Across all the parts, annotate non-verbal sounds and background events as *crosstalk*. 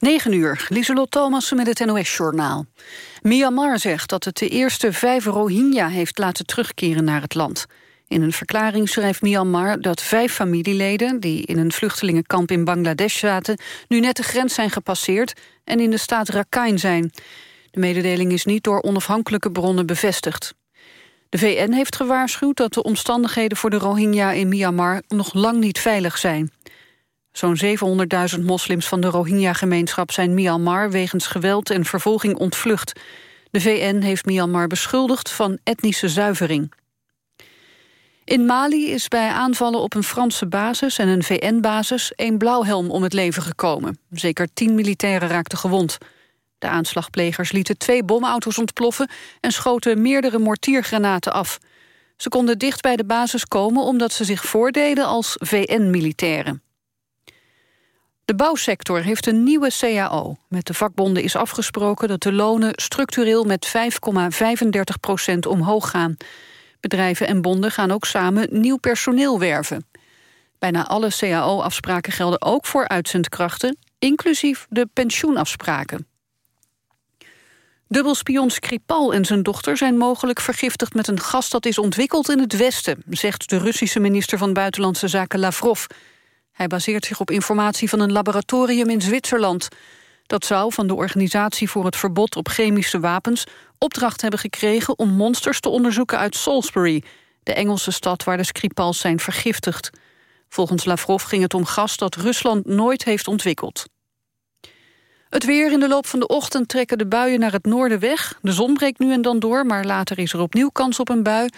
9 uur, Lieselot Thomassen met het NOS-journaal. Myanmar zegt dat het de eerste vijf Rohingya heeft laten terugkeren naar het land. In een verklaring schrijft Myanmar dat vijf familieleden... die in een vluchtelingenkamp in Bangladesh zaten... nu net de grens zijn gepasseerd en in de staat Rakhine zijn. De mededeling is niet door onafhankelijke bronnen bevestigd. De VN heeft gewaarschuwd dat de omstandigheden voor de Rohingya in Myanmar... nog lang niet veilig zijn. Zo'n 700.000 moslims van de Rohingya-gemeenschap zijn Myanmar wegens geweld en vervolging ontvlucht. De VN heeft Myanmar beschuldigd van etnische zuivering. In Mali is bij aanvallen op een Franse basis en een VN-basis een blauwhelm om het leven gekomen. Zeker tien militairen raakten gewond. De aanslagplegers lieten twee bomauto's ontploffen en schoten meerdere mortiergranaten af. Ze konden dicht bij de basis komen omdat ze zich voordeden als VN-militairen. De bouwsector heeft een nieuwe CAO. Met de vakbonden is afgesproken dat de lonen structureel met 5,35 procent omhoog gaan. Bedrijven en bonden gaan ook samen nieuw personeel werven. Bijna alle CAO-afspraken gelden ook voor uitzendkrachten, inclusief de pensioenafspraken. Dubbelspion Skripal en zijn dochter zijn mogelijk vergiftigd met een gas dat is ontwikkeld in het Westen, zegt de Russische minister van Buitenlandse Zaken Lavrov. Hij baseert zich op informatie van een laboratorium in Zwitserland. Dat zou van de Organisatie voor het Verbod op Chemische Wapens... opdracht hebben gekregen om monsters te onderzoeken uit Salisbury... de Engelse stad waar de Skripals zijn vergiftigd. Volgens Lavrov ging het om gas dat Rusland nooit heeft ontwikkeld. Het weer in de loop van de ochtend trekken de buien naar het noorden weg. De zon breekt nu en dan door, maar later is er opnieuw kans op een bui.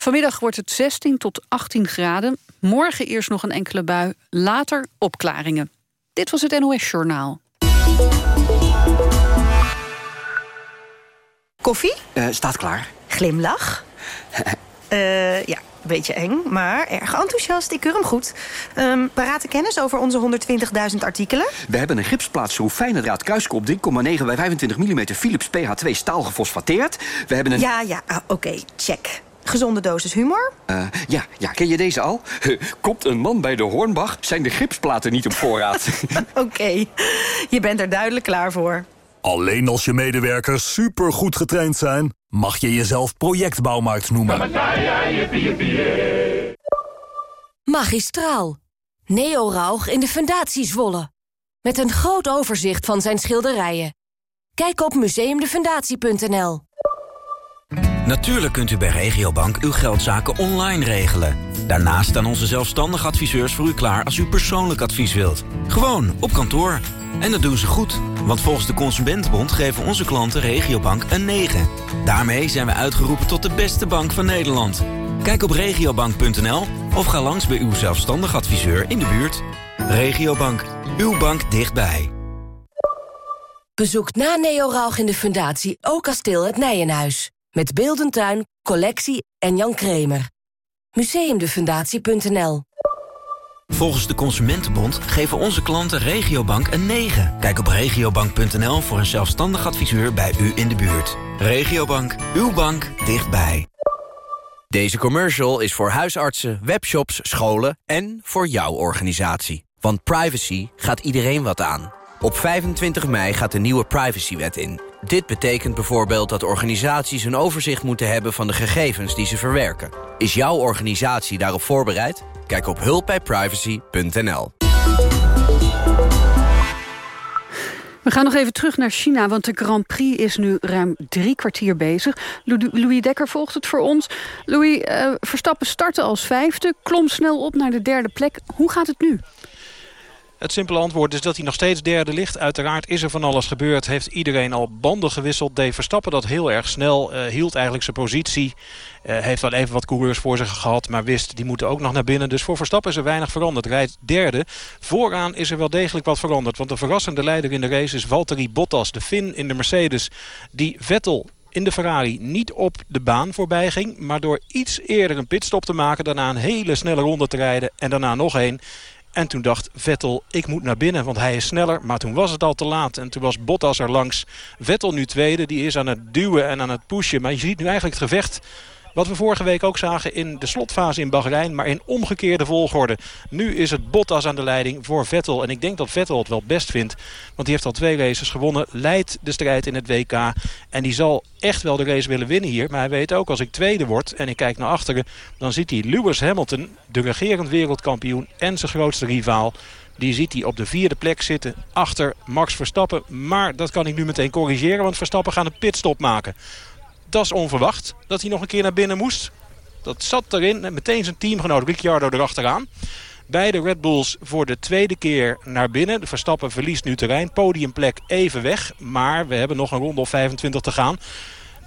Vanmiddag wordt het 16 tot 18 graden. Morgen eerst nog een enkele bui, later opklaringen. Dit was het NOS Journaal. Koffie? Uh, staat klaar. Glimlach? uh, ja, een beetje eng, maar erg enthousiast. Ik keur hem goed. Um, parate kennis over onze 120.000 artikelen? We hebben een gipsplaatschroef fijne draad kruiskop 3,9 bij 25 mm Philips PH2 staal gefosfateerd. We hebben een... Ja, ja, ah, oké, check. Gezonde dosis humor? Uh, ja, ja, ken je deze al? Komt een man bij de Hornbach, zijn de gipsplaten niet op voorraad. *laughs* *laughs* Oké, je bent er duidelijk klaar voor. Alleen als je medewerkers supergoed getraind zijn... mag je jezelf projectbouwmarkt noemen. Magistraal. Neo Rauch in de Fundatie Zwolle. Met een groot overzicht van zijn schilderijen. Kijk op museumdefundatie.nl. Natuurlijk kunt u bij Regiobank uw geldzaken online regelen. Daarnaast staan onze zelfstandige adviseurs voor u klaar als u persoonlijk advies wilt. Gewoon op kantoor. En dat doen ze goed, want volgens de Consumentenbond geven onze klanten Regiobank een 9. Daarmee zijn we uitgeroepen tot de beste bank van Nederland. Kijk op regiobank.nl of ga langs bij uw zelfstandig adviseur in de buurt. Regiobank, uw bank dichtbij. Bezoek na Neo in de Fundatie ook kasteel het Nijenhuis. Met Beeldentuin, Collectie en Jan Kremer. Museumdefundatie.nl Volgens de Consumentenbond geven onze klanten Regiobank een 9. Kijk op regiobank.nl voor een zelfstandig adviseur bij u in de buurt. Regiobank, uw bank dichtbij. Deze commercial is voor huisartsen, webshops, scholen en voor jouw organisatie. Want privacy gaat iedereen wat aan. Op 25 mei gaat de nieuwe privacywet in. Dit betekent bijvoorbeeld dat organisaties een overzicht moeten hebben van de gegevens die ze verwerken. Is jouw organisatie daarop voorbereid? Kijk op hulpbijprivacy.nl. We gaan nog even terug naar China, want de Grand Prix is nu ruim drie kwartier bezig. Louis Dekker volgt het voor ons. Louis, uh, Verstappen startte als vijfde, klom snel op naar de derde plek. Hoe gaat het nu? Het simpele antwoord is dat hij nog steeds derde ligt. Uiteraard is er van alles gebeurd. Heeft iedereen al banden gewisseld. Dave Verstappen dat heel erg snel. Uh, hield eigenlijk zijn positie. Uh, heeft wel even wat coureurs voor zich gehad. Maar wist, die moeten ook nog naar binnen. Dus voor Verstappen is er weinig veranderd. Rijdt derde. Vooraan is er wel degelijk wat veranderd. Want de verrassende leider in de race is Valtteri Bottas. De Fin in de Mercedes. Die Vettel in de Ferrari niet op de baan voorbij ging. Maar door iets eerder een pitstop te maken. Daarna een hele snelle ronde te rijden. En daarna nog één. En toen dacht Vettel, ik moet naar binnen, want hij is sneller. Maar toen was het al te laat en toen was Bottas er langs. Vettel nu tweede, die is aan het duwen en aan het pushen. Maar je ziet nu eigenlijk het gevecht Wat we vorige week ook zagen in de slotfase in Bahrein, maar in omgekeerde volgorde. Nu is het Bottas aan de leiding voor Vettel. En ik denk dat Vettel het wel best vindt, want die heeft al twee races gewonnen. Leidt de strijd in het WK en die zal echt wel de race willen winnen hier. Maar hij weet ook, als ik tweede word en ik kijk naar achteren... dan ziet hij Lewis Hamilton, de regerend wereldkampioen en zijn grootste rivaal... Die ziet hij op de vierde plek zitten achter Max Verstappen. Maar dat kan ik nu meteen corrigeren, want Verstappen gaat een pitstop maken. Dat is onverwacht, dat hij nog een keer naar binnen moest. Dat zat erin, en meteen zijn teamgenoot Ricciardo erachteraan. Beide Red Bulls voor de tweede keer naar binnen. De Verstappen verliest nu terrein. Podiumplek even weg. Maar we hebben nog een ronde of 25 te gaan.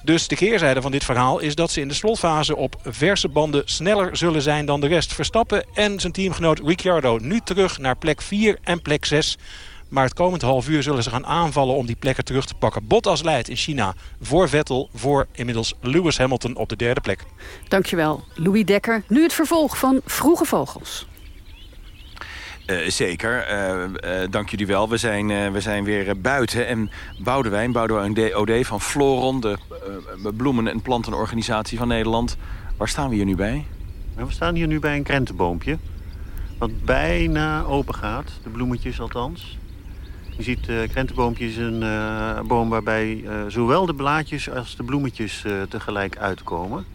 Dus de keerzijde van dit verhaal is dat ze in de slotfase op verse banden sneller zullen zijn dan de rest. Verstappen en zijn teamgenoot Ricciardo nu terug naar plek 4 en plek 6. Maar het komend half uur zullen ze gaan aanvallen om die plekken terug te pakken. Bottas leidt in China voor Vettel, voor inmiddels Lewis Hamilton op de derde plek. Dankjewel, Louis Dekker. Nu het vervolg van Vroege Vogels. Uh, zeker, uh, uh, dank jullie wel. We zijn, we zijn weer buiten. En Boudewijn, Boudewijn OD van Floron... de bloemen- en plantenorganisatie van Nederland. Waar staan we hier nu bij? We staan hier nu bij een krentenboompje. Wat bijna open gaat, de bloemetjes althans. Je ziet, uh, krentenboompje is een boom waarbij zowel de blaadjes als de bloemetjes tegelijk uitkomen.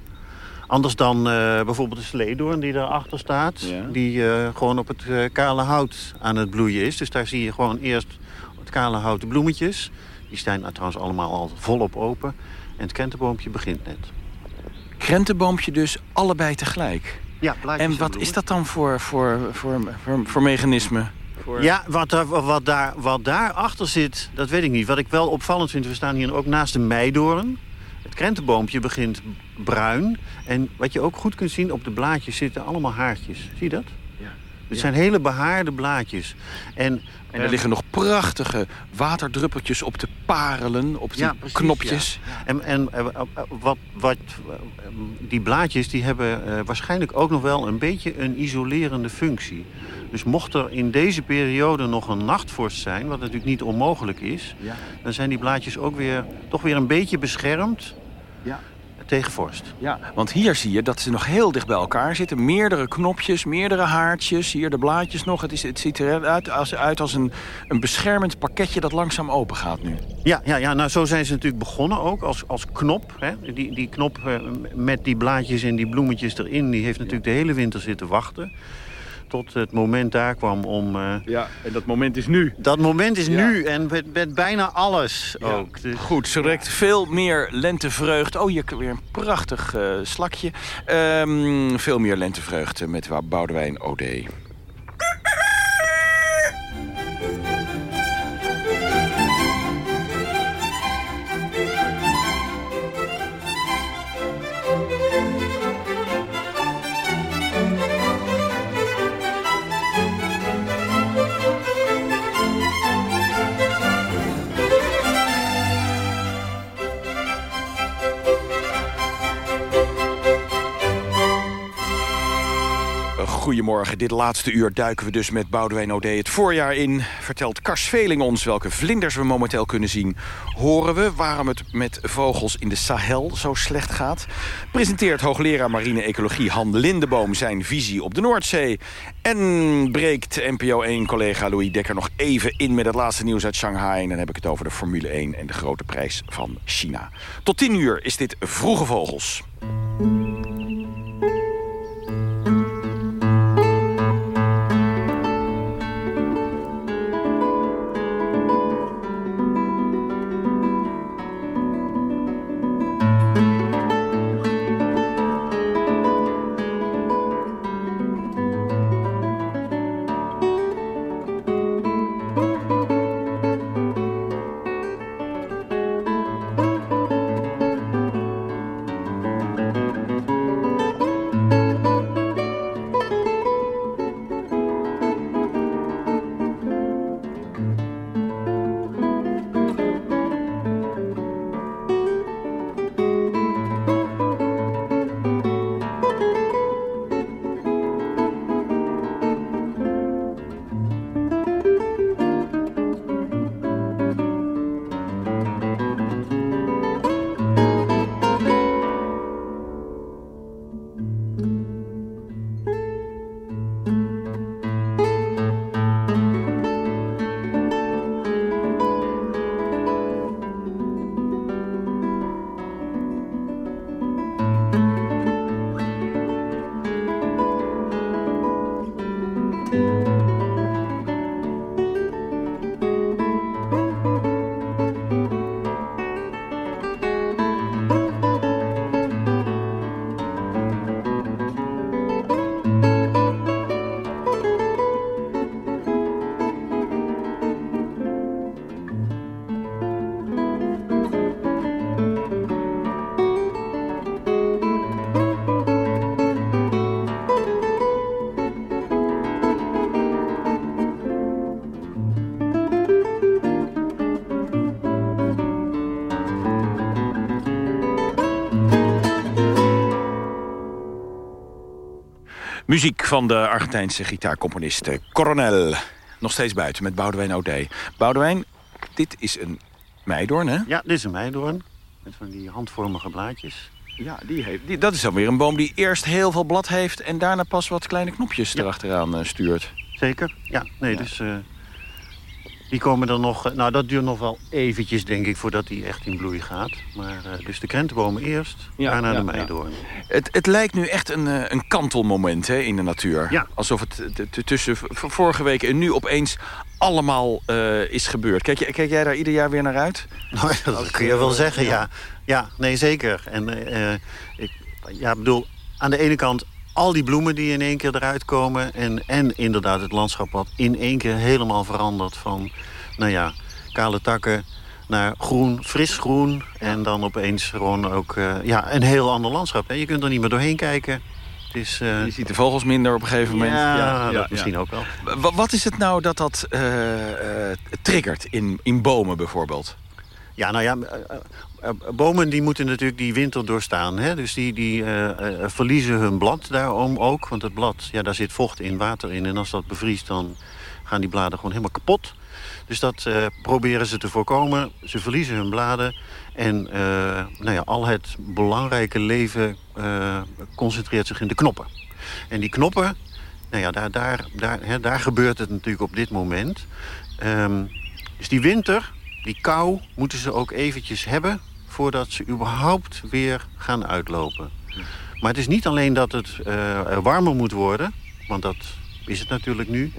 Anders dan uh, bijvoorbeeld de sleedoorn die daarachter staat. Die uh, gewoon op het uh, kale hout aan het bloeien is. Dus daar zie je gewoon eerst het kale houten bloemetjes. Die staan trouwens allemaal al volop open. En het krentenboompje begint net. Krentenboompje dus allebei tegelijk? Ja, En wat is dat dan voor, voor, voor, voor, voor mechanisme? Ja, wat, wat, daar, wat daarachter zit, dat weet ik niet. Wat ik wel opvallend vind, we staan hier ook naast de meidoorn. Het krentenboompje begint bruin. En wat je ook goed kunt zien, op de blaadjes zitten allemaal haartjes. Zie je dat? Het zijn hele behaarde blaadjes. En, en er liggen nog prachtige waterdruppeltjes op de parelen, op die ja, precies, knopjes. Ja. En, en uh, wat, wat, die blaadjes die hebben uh, waarschijnlijk ook nog wel een beetje een isolerende functie. Dus mocht er in deze periode nog een nachtvorst zijn, wat natuurlijk niet onmogelijk is... Ja. dan zijn die blaadjes ook weer, toch weer een beetje beschermd ja. Tegen vorst. Ja, want hier zie je dat ze nog heel dicht bij elkaar zitten. Meerdere knopjes, meerdere haartjes, hier de blaadjes nog. Het, is, het ziet eruit als, uit als een, een beschermend pakketje dat langzaam open gaat nu. Ja, ja, ja nou, zo zijn ze natuurlijk begonnen ook als, als knop. Hè. Die, die knop uh, met die blaadjes en die bloemetjes erin... die heeft natuurlijk de hele winter zitten wachten tot het moment daar kwam om... Uh... Ja, en dat moment is nu. Dat moment is ja. nu en met, met, bijna alles ja. ook. Dus... Goed, ze rekt veel meer lentevreugd. Oh, hier weer een prachtig uh, slakje. Um, veel meer lentevreugd met Boudewijn OD. Goedemorgen, dit laatste uur duiken we dus met Boudewijn Ode het voorjaar in. Vertelt Kars Veling ons welke vlinders we momenteel kunnen zien. Horen we waarom het met vogels in de Sahel zo slecht gaat. Presenteert hoogleraar marine ecologie Han Lindeboom zijn visie op de Noordzee. En breekt NPO 1-collega Louis Dekker nog even in met het laatste nieuws uit Shanghai. En dan heb ik het over de Formule 1 en de grote prijs van China. Tot 10 uur is dit Vroege Vogels. Van de Argentijnse gitaarcomponist eh, Coronel. Nog steeds buiten met Boudewijn O'Day. Boudewijn, dit is een meidoorn, hè? Ja, dit is een meidoorn. Met van die handvormige blaadjes. Ja, die heeft, die, dat is dan weer een boom die eerst heel veel blad heeft... en daarna pas wat kleine knopjes erachteraan uh, stuurt. Zeker, ja. Nee, dus... Uh, die komen dan nog... Nou, dat duurt nog wel eventjes, denk ik, voordat die echt in bloei gaat. Maar uh, dus de krentenbomen eerst, ja, daarna ja, de meidoorn. Ja. Het, het lijkt nu echt een, een kantelmoment hè, in de natuur. Ja. Alsof het tussen vorige week en nu opeens allemaal uh, is gebeurd. Kijk, kijk, jij daar ieder jaar weer naar uit? *laughs* Nou, dat kun je wel zeggen, ja. Ja, nee, zeker. En uh, ik ja, bedoel, aan de ene kant al die bloemen die in één keer eruit komen... en, en inderdaad het landschap wat in één keer helemaal verandert... van, nou ja, kale takken naar groen, fris groen... en dan opeens gewoon ook uh, ja, een heel ander landschap. Hè. Je kunt er niet meer doorheen kijken. Is, uh... Je ziet de vogels minder op een gegeven moment. Ja, ja, ja misschien ook wel. Wat is het nou dat dat uh, triggert in, in bomen bijvoorbeeld? Ja, nou ja, bomen die moeten natuurlijk die winter doorstaan. Hè? Dus die, die uh, uh, verliezen hun blad daarom ook. Want het blad, ja, daar zit vocht in, water in. En als dat bevriest, dan gaan die bladen gewoon helemaal kapot. Dus dat proberen ze te voorkomen. Ze verliezen hun bladen. En nou ja, al het belangrijke leven concentreert zich in de knoppen. En die knoppen, nou ja, daar, daar, daar, hè, daar gebeurt het natuurlijk op dit moment. Um, dus die winter, die kou, moeten ze ook eventjes hebben voordat ze überhaupt weer gaan uitlopen. Maar het is niet alleen dat het uh, warmer moet worden, want dat is het natuurlijk nu.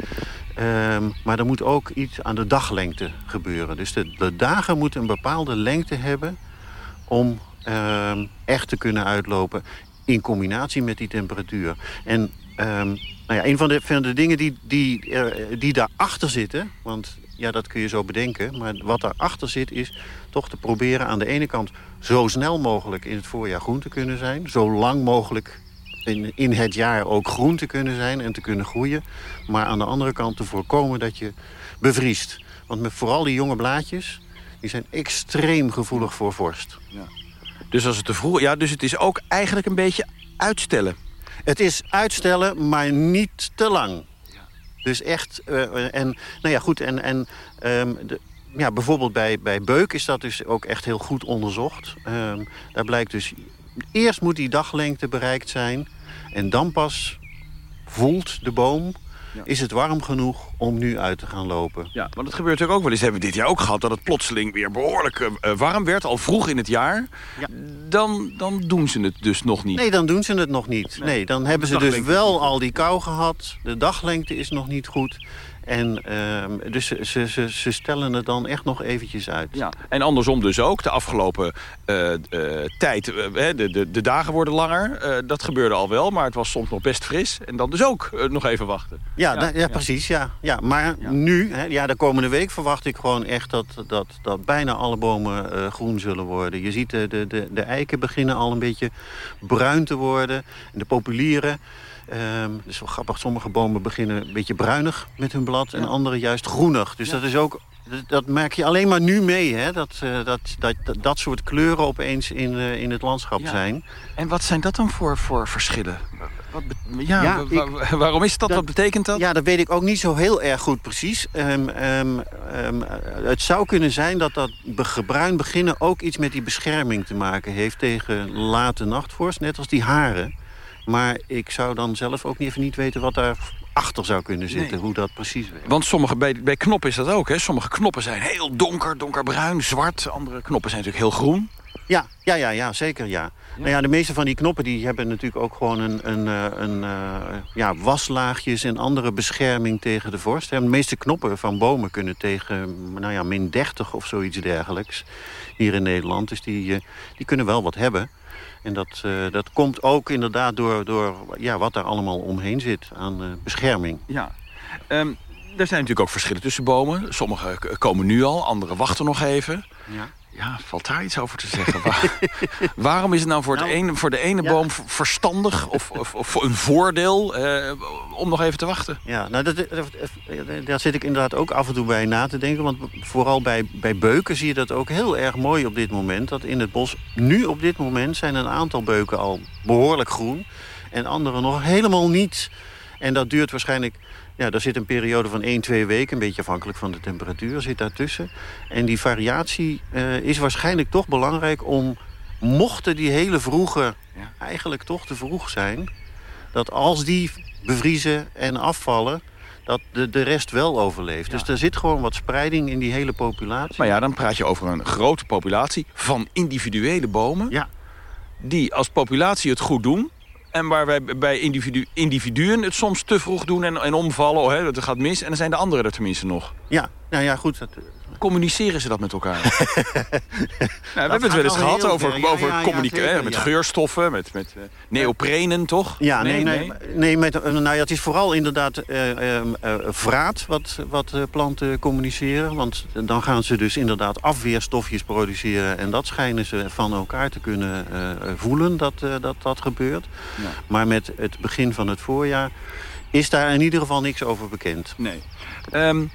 Um, maar er moet ook iets aan de daglengte gebeuren. Dus de, dagen moeten een bepaalde lengte hebben om uh, echt te kunnen uitlopen in combinatie met die temperatuur. En um, nou ja, een van de, van de dingen die, die, uh, die daarachter zitten... want ja, dat kun je zo bedenken. Maar wat daarachter zit is toch te proberen aan de ene kant... zo snel mogelijk in het voorjaar groen te kunnen zijn. Zo lang mogelijk in, in het jaar ook groen te kunnen zijn en te kunnen groeien. Maar aan de andere kant te voorkomen dat je bevriest. Want met vooral die jonge blaadjes, die zijn extreem gevoelig voor vorst. Ja. Dus als het te vroeg... Ja, dus het is ook eigenlijk een beetje uitstellen. Het is uitstellen, maar niet te lang. Dus echt, uh, en nou ja, goed, en, en de, ja, bijvoorbeeld bij, bij beuk is dat dus ook echt heel goed onderzocht. Um, daar blijkt dus, eerst moet die daglengte bereikt zijn... en dan pas voelt de boom is het warm genoeg om nu uit te gaan lopen. Ja, want het gebeurt natuurlijk ook wel eens. Hebben we dit jaar ook gehad dat het plotseling weer behoorlijk uh, warm werd. Al vroeg in het jaar. Ja. Dan, dan doen ze het dus nog niet. Nee, dan doen ze het nog niet. Nee, dan hebben ze dus wel al die kou gehad. De daglengte is nog niet goed. En uh, dus ze, ze, ze, stellen het dan echt nog eventjes uit. Ja. En andersom dus ook. De afgelopen uh, uh, tijd, de, de, de, dagen worden langer. dat gebeurde al wel, maar het was soms nog best fris. En dan dus ook nog even wachten. Ja, ja, ja, precies. Ja. Ja, maar nu, hè, ja, de komende week verwacht ik gewoon echt... dat, dat, dat bijna alle bomen groen zullen worden. Je ziet de, de, de, de eiken beginnen al een beetje bruin te worden. En de populieren... Um, is wel grappig, sommige bomen beginnen een beetje bruinig met hun blad... en andere juist groenig. Dus dat is ook dat merk je alleen maar nu mee, hè? Dat, uh, dat, dat, dat, soort kleuren opeens in, uh, in het landschap ja. zijn. En wat zijn dat dan voor, voor verschillen? Wat ja, ja ik, waarom is dat? dat? Wat betekent dat? Ja, dat weet ik ook niet zo heel erg goed precies. Um, um, um, het zou kunnen zijn dat dat gebruin beginnen ook iets met die bescherming te maken heeft... tegen late nachtvorst, net als die haren. Maar ik zou dan zelf ook even niet weten wat daar achter zou kunnen zitten, hoe dat precies werkt. Want sommige, bij, bij knoppen is dat ook, hè? Sommige knoppen zijn heel donker, donkerbruin, zwart. Andere knoppen zijn natuurlijk heel groen. Ja, ja, ja, ja zeker ja. ja. Nou ja, de meeste van die knoppen die hebben natuurlijk ook gewoon een, een, eh, een, een uh, ja, waslaagjes en andere bescherming tegen de vorst. De meeste knoppen van bomen kunnen tegen nou ja, min 30 of zoiets dergelijks hier in Nederland. Dus die, uh, die kunnen wel wat hebben. En dat, uh, dat komt ook inderdaad door, door ja, wat daar allemaal omheen zit aan uh, bescherming. Ja. Um, er zijn natuurlijk ook verschillen tussen bomen. Sommige komen nu al, andere wachten nog even. Ja. Ja, valt daar iets over te zeggen? *laughs* waarom is het nou voor, nou, het ene, voor de ene boom verstandig of, of, of, een voordeel eh, om nog even te wachten? Ja, nou, dat, dat, daar zit ik inderdaad ook af en toe bij na te denken. Want vooral bij, bij beuken zie je dat ook heel erg mooi op dit moment. Dat in het bos nu op dit moment zijn een aantal beuken al behoorlijk groen. en andere nog helemaal niet. En dat duurt waarschijnlijk... Ja, daar zit een periode van 1, 2 weken, een beetje afhankelijk van de temperatuur, zit daartussen. En die variatie uh, is waarschijnlijk toch belangrijk om, mochten die hele vroege, eigenlijk toch te vroeg zijn, dat als die bevriezen en afvallen, dat de, de rest wel overleeft. Dus er zit gewoon wat spreiding in die hele populatie. Maar ja, dan praat je over een grote populatie van individuele bomen... Ja. die als populatie het goed doen... En waar wij bij individu individuen het soms te vroeg doen en, en omvallen. Oh, hè, dat gaat mis. En dan zijn de anderen er tenminste nog. Ja, nou ja, goed. Dat, communiceren ze dat met elkaar? *laughs* nou, we hebben het wel eens gehad over, over communiceren. met geurstoffen, met, met uh, neoprenen, toch? Ja, nee, nee, nee. met, nou ja, het is vooral inderdaad uh, uh, vraat wat, wat planten communiceren. Want dan gaan ze dus inderdaad afweerstofjes produceren. En dat schijnen ze van elkaar te kunnen voelen, dat, dat dat gebeurt. Ja. Maar met het begin van het voorjaar is daar in ieder geval niks over bekend. Nee. Um,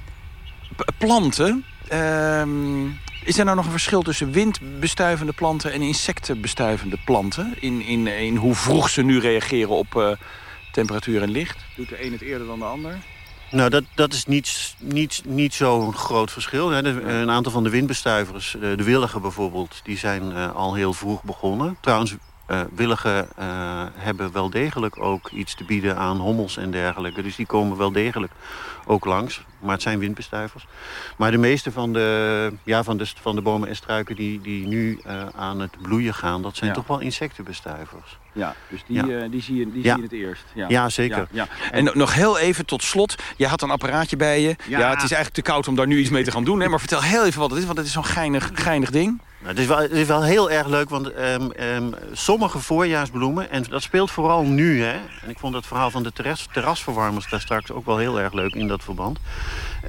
planten, Ehm, is er nou nog een verschil tussen windbestuivende planten en insectenbestuivende planten? In, in, in hoe vroeg ze nu reageren op uh, temperatuur en licht? Doet de een het eerder dan de ander? Nou, dat, dat is niet, niet, niet zo'n groot verschil. een aantal van de windbestuivers, eh, de willigen bijvoorbeeld... die zijn uh, al heel vroeg begonnen. Trouwens, willigen uh, hebben wel degelijk ook iets te bieden aan hommels en dergelijke. Dus die komen wel degelijk ook langs. Maar het zijn windbestuivers. Maar de meeste van de, ja, van de, van de bomen en struiken die, die nu uh, aan het bloeien gaan... dat zijn ja. toch wel insectenbestuivers. Ja, dus die, ja. die, zie, je, die zie je het eerst. Ja, ja zeker. Ja, En nog heel even tot slot. Je had een apparaatje bij je. Ja. het is eigenlijk te koud om daar nu iets mee te gaan doen. Hè? Maar vertel heel even wat het is, want het is zo'n geinig, geinig ding. Nou, het, is wel, wel heel erg leuk, want um, um, sommige voorjaarsbloemen... en dat speelt vooral nu, hè. En ik vond het verhaal van de terras, terrasverwarmers daar straks ook wel heel erg leuk in dat verband.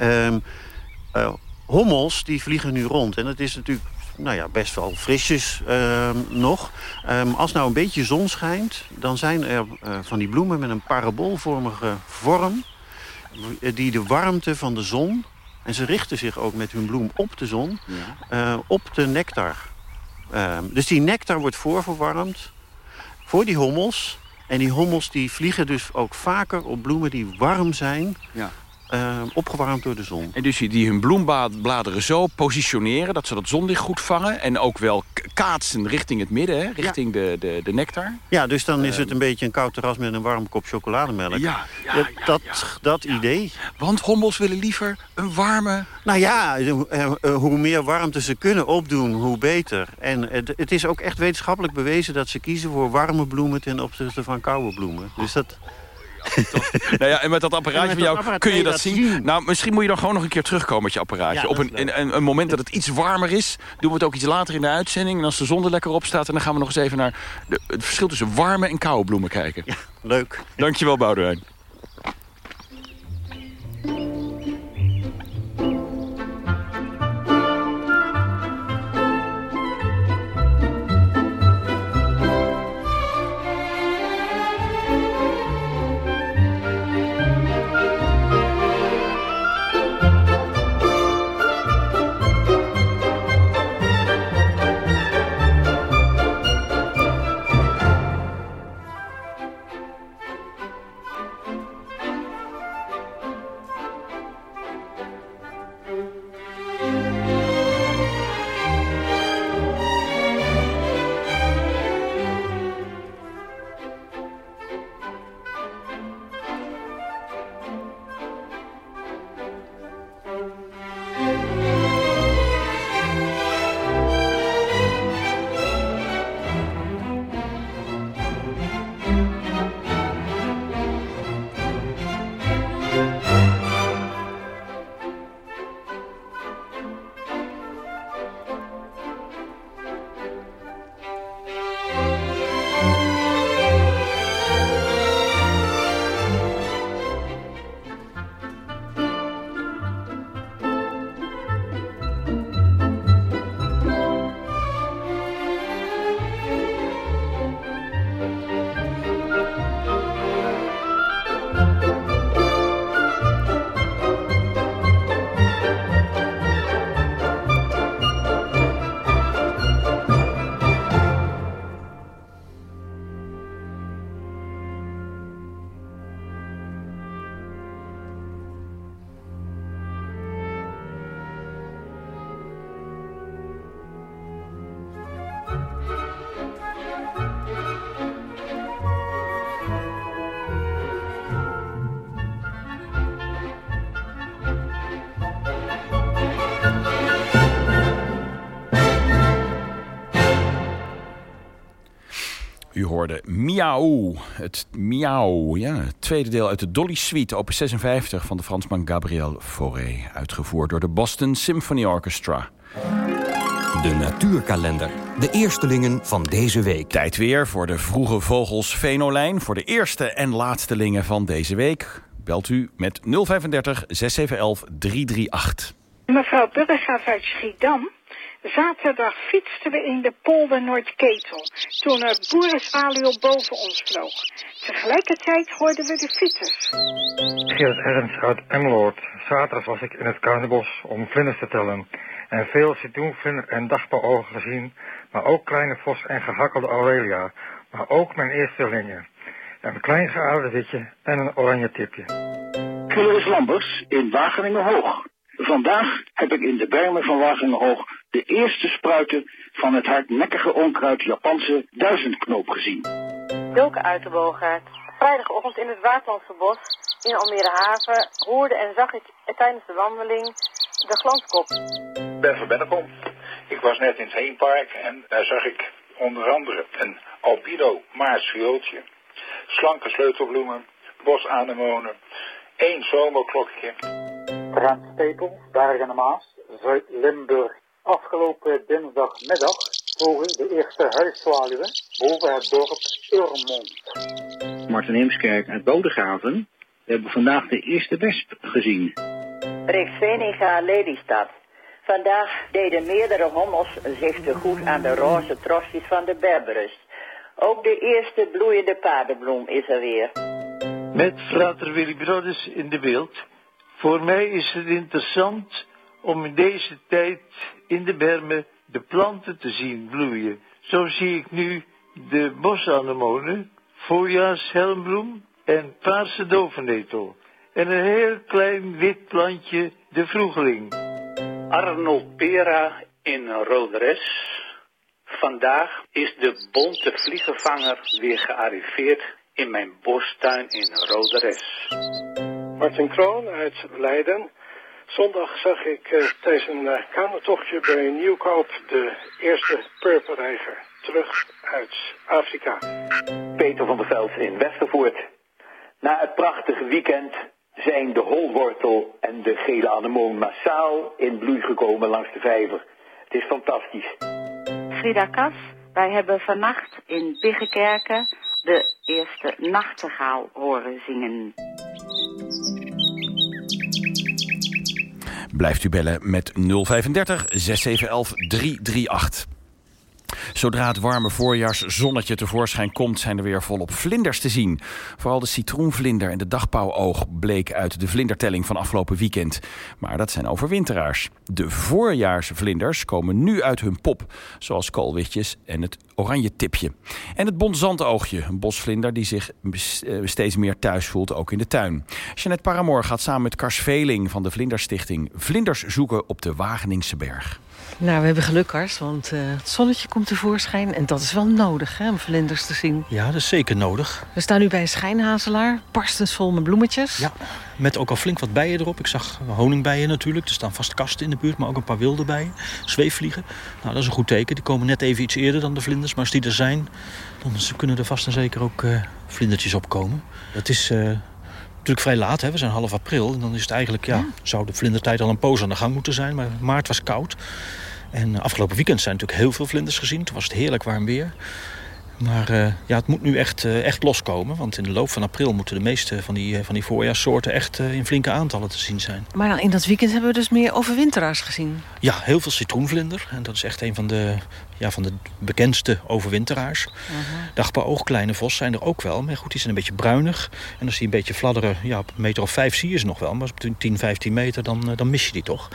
Um, uh, hommels, die vliegen nu rond. En dat is natuurlijk nou ja, best wel frisjes nog. als nou een beetje zon schijnt, dan zijn er uh, van die bloemen met een paraboolvormige vorm... die de warmte van de zon en ze richten zich ook met hun bloem op de zon, ja. uh, op de nectar. Uh, dus die nectar wordt voorverwarmd voor die hommels. En die hommels die vliegen dus ook vaker op bloemen die warm zijn... Ja. Uh, opgewarmd door de zon. En dus die hun bloembladeren zo positioneren... dat ze dat zonlicht goed vangen... en ook wel kaatsen richting het midden, hè? richting ja. de, de, de nectar. Ja, dus dan is het een beetje een koud terras met een warm kop chocolademelk. Ja, ja, ja dat, dat idee. Want hommels willen liever een warme... Nou ja, hoe meer warmte ze kunnen opdoen, hoe beter. En het, het is ook echt wetenschappelijk bewezen... dat ze kiezen voor warme bloemen ten opzichte van koude bloemen. Dus dat *laughs* nou ja, en met dat apparaatje van jou kun je dat, zien. Nou, misschien moet je dan gewoon nog een keer terugkomen met je apparaatje. Ja, op een, een, een, moment dat het iets warmer is, doen we het ook iets later in de uitzending. En als de zon er lekker op staat, en dan gaan we nog eens even naar de, het verschil tussen warme en koude bloemen kijken. Ja, leuk. Dankjewel, Boudewijn. Miauw. Het Miauw, ja. Het tweede deel uit de Dolly Suite, opus 56 van de Fransman Gabriel Fauré. Uitgevoerd door de Boston Symphony Orchestra. De natuurkalender. De eerstelingen van deze week. Tijd weer voor de vroege vogels Venolijn. Voor de eerste en laatstelingen van deze week. Belt u met 035 6711 338. Mevrouw Burgergraaf uit Schiedam. Zaterdag fietsten we in de polder Noordketel toen een boerenzwaluw boven ons vloog. Tegelijkertijd hoorden we de fietsers. Geert Ernst uit Emmeloord. Zaterdag was ik in het Karnebos om vlinders te tellen. En veel citroenvlinder en dagpauwogen gezien, maar ook kleine vos en gehakkelde aurelia. Maar ook mijn eerstelingen. Een klein geaarde witje en een oranje tipje. Floris Lambers in Wageningen Hoog. Vandaag heb ik in de bermen van Wageningen-Hoog de eerste spruiten van het hardnekkige onkruid Japanse duizendknoop gezien. Wilke uit de Boogaard. Vrijdagochtend in het Waardlandse bos in Almere Haven hoorde en zag ik tijdens de wandeling de glanskop. Ben van Bennekom. Ik was net in het Heenpark en daar zag ik onder andere een albino maars viooltje, slanke sleutelbloemen, bosanemonen, één zomerklokje. Randstepel, Bergen en Maas, Zuid-Limburg. Afgelopen dinsdagmiddag vlogen de eerste huiszwaluwen boven het dorp Urmond. Martin Heemskerk uit Bodegraven. We hebben vandaag de eerste wesp gezien. Rick Veninga, Lelystad. Vandaag deden meerdere hommels zich te goed aan de roze trosjes van de Berberus. Ook de eerste bloeiende paardenbloem is er weer. Met frater Willy Broders in de beeld. Voor mij is het interessant om in deze tijd in de bermen de planten te zien bloeien. Zo zie ik nu de bosanemonen, voorjaarshelmbloem en paarse dovennetel. En een heel klein wit plantje, de vroegeling. Arnold Pera in Roderes. Vandaag is de bonte vliegenvanger weer gearriveerd in mijn bostuin in Roderes. Martin Kroon uit Leiden. Zondag zag ik uh, tijdens een uh, kanotochtje bij Nieuwkoop de eerste purperreiger terug uit Afrika. Peter van der Veld in Westervoort. Na het prachtige weekend zijn de holwortel en de gele anemoon massaal in bloei gekomen langs de vijver. Het is fantastisch. Frida Kas, wij hebben vannacht in Biggekerken de eerste nachtegaal horen zingen. Blijft u bellen met 035 6711 338. Zodra het warme voorjaarszonnetje tevoorschijn komt... zijn er weer volop vlinders te zien. Vooral de citroenvlinder en de dagpauwoog bleek uit de vlindertelling van afgelopen weekend. Maar dat zijn overwinteraars. De voorjaarsvlinders komen nu uit hun pop. Zoals koolwitjes en het oranje tipje. En het bontzandoogje, een bosvlinder die zich steeds meer thuis voelt, ook in de tuin. Jeanette Paramoor gaat samen met Kars Veling van de Vlinderstichting... vlinders zoeken op de Wageningse berg. Nou, we hebben geluk, Kars, want uh, het zonnetje komt tevoorschijn. En dat is wel nodig, hè, om vlinders te zien. Ja, dat is zeker nodig. We staan nu bij een schijnhazelaar, barstens vol met bloemetjes. Ja, met ook al flink wat bijen erop. Ik zag honingbijen natuurlijk. Er staan vast kasten in de buurt, maar ook een paar wilde bijen. Zweefvliegen. Nou, dat is een goed teken. Die komen net even iets eerder dan de vlinders. Maar als die er zijn, dan kunnen er vast en zeker ook uh, vlindertjes opkomen. Het is... Uh, natuurlijk vrij laat, hè? we zijn half april. En dan is het eigenlijk, ja, ja, zou de vlindertijd al een poos aan de gang moeten zijn. Maar maart was koud. En afgelopen weekend zijn natuurlijk heel veel vlinders gezien. Toen was het heerlijk warm weer. Maar uh, ja, het moet nu echt, uh, echt loskomen. Want in de loop van april moeten de meeste van die, uh, van die voorjaarssoorten... echt in flinke aantallen te zien zijn. Maar dan in dat weekend hebben we dus meer overwinteraars gezien? Ja, heel veel citroenvlinder. En dat is echt een van de, ja, van de bekendste overwinteraars. -huh. Dagpauwoog, kleine vos zijn er ook wel. Maar goed, die zijn een beetje bruinig. En als die een beetje fladderen, ja, op een meter of vijf zie je ze nog wel. Maar op 10, 15 meter, dan, dan mis je die toch.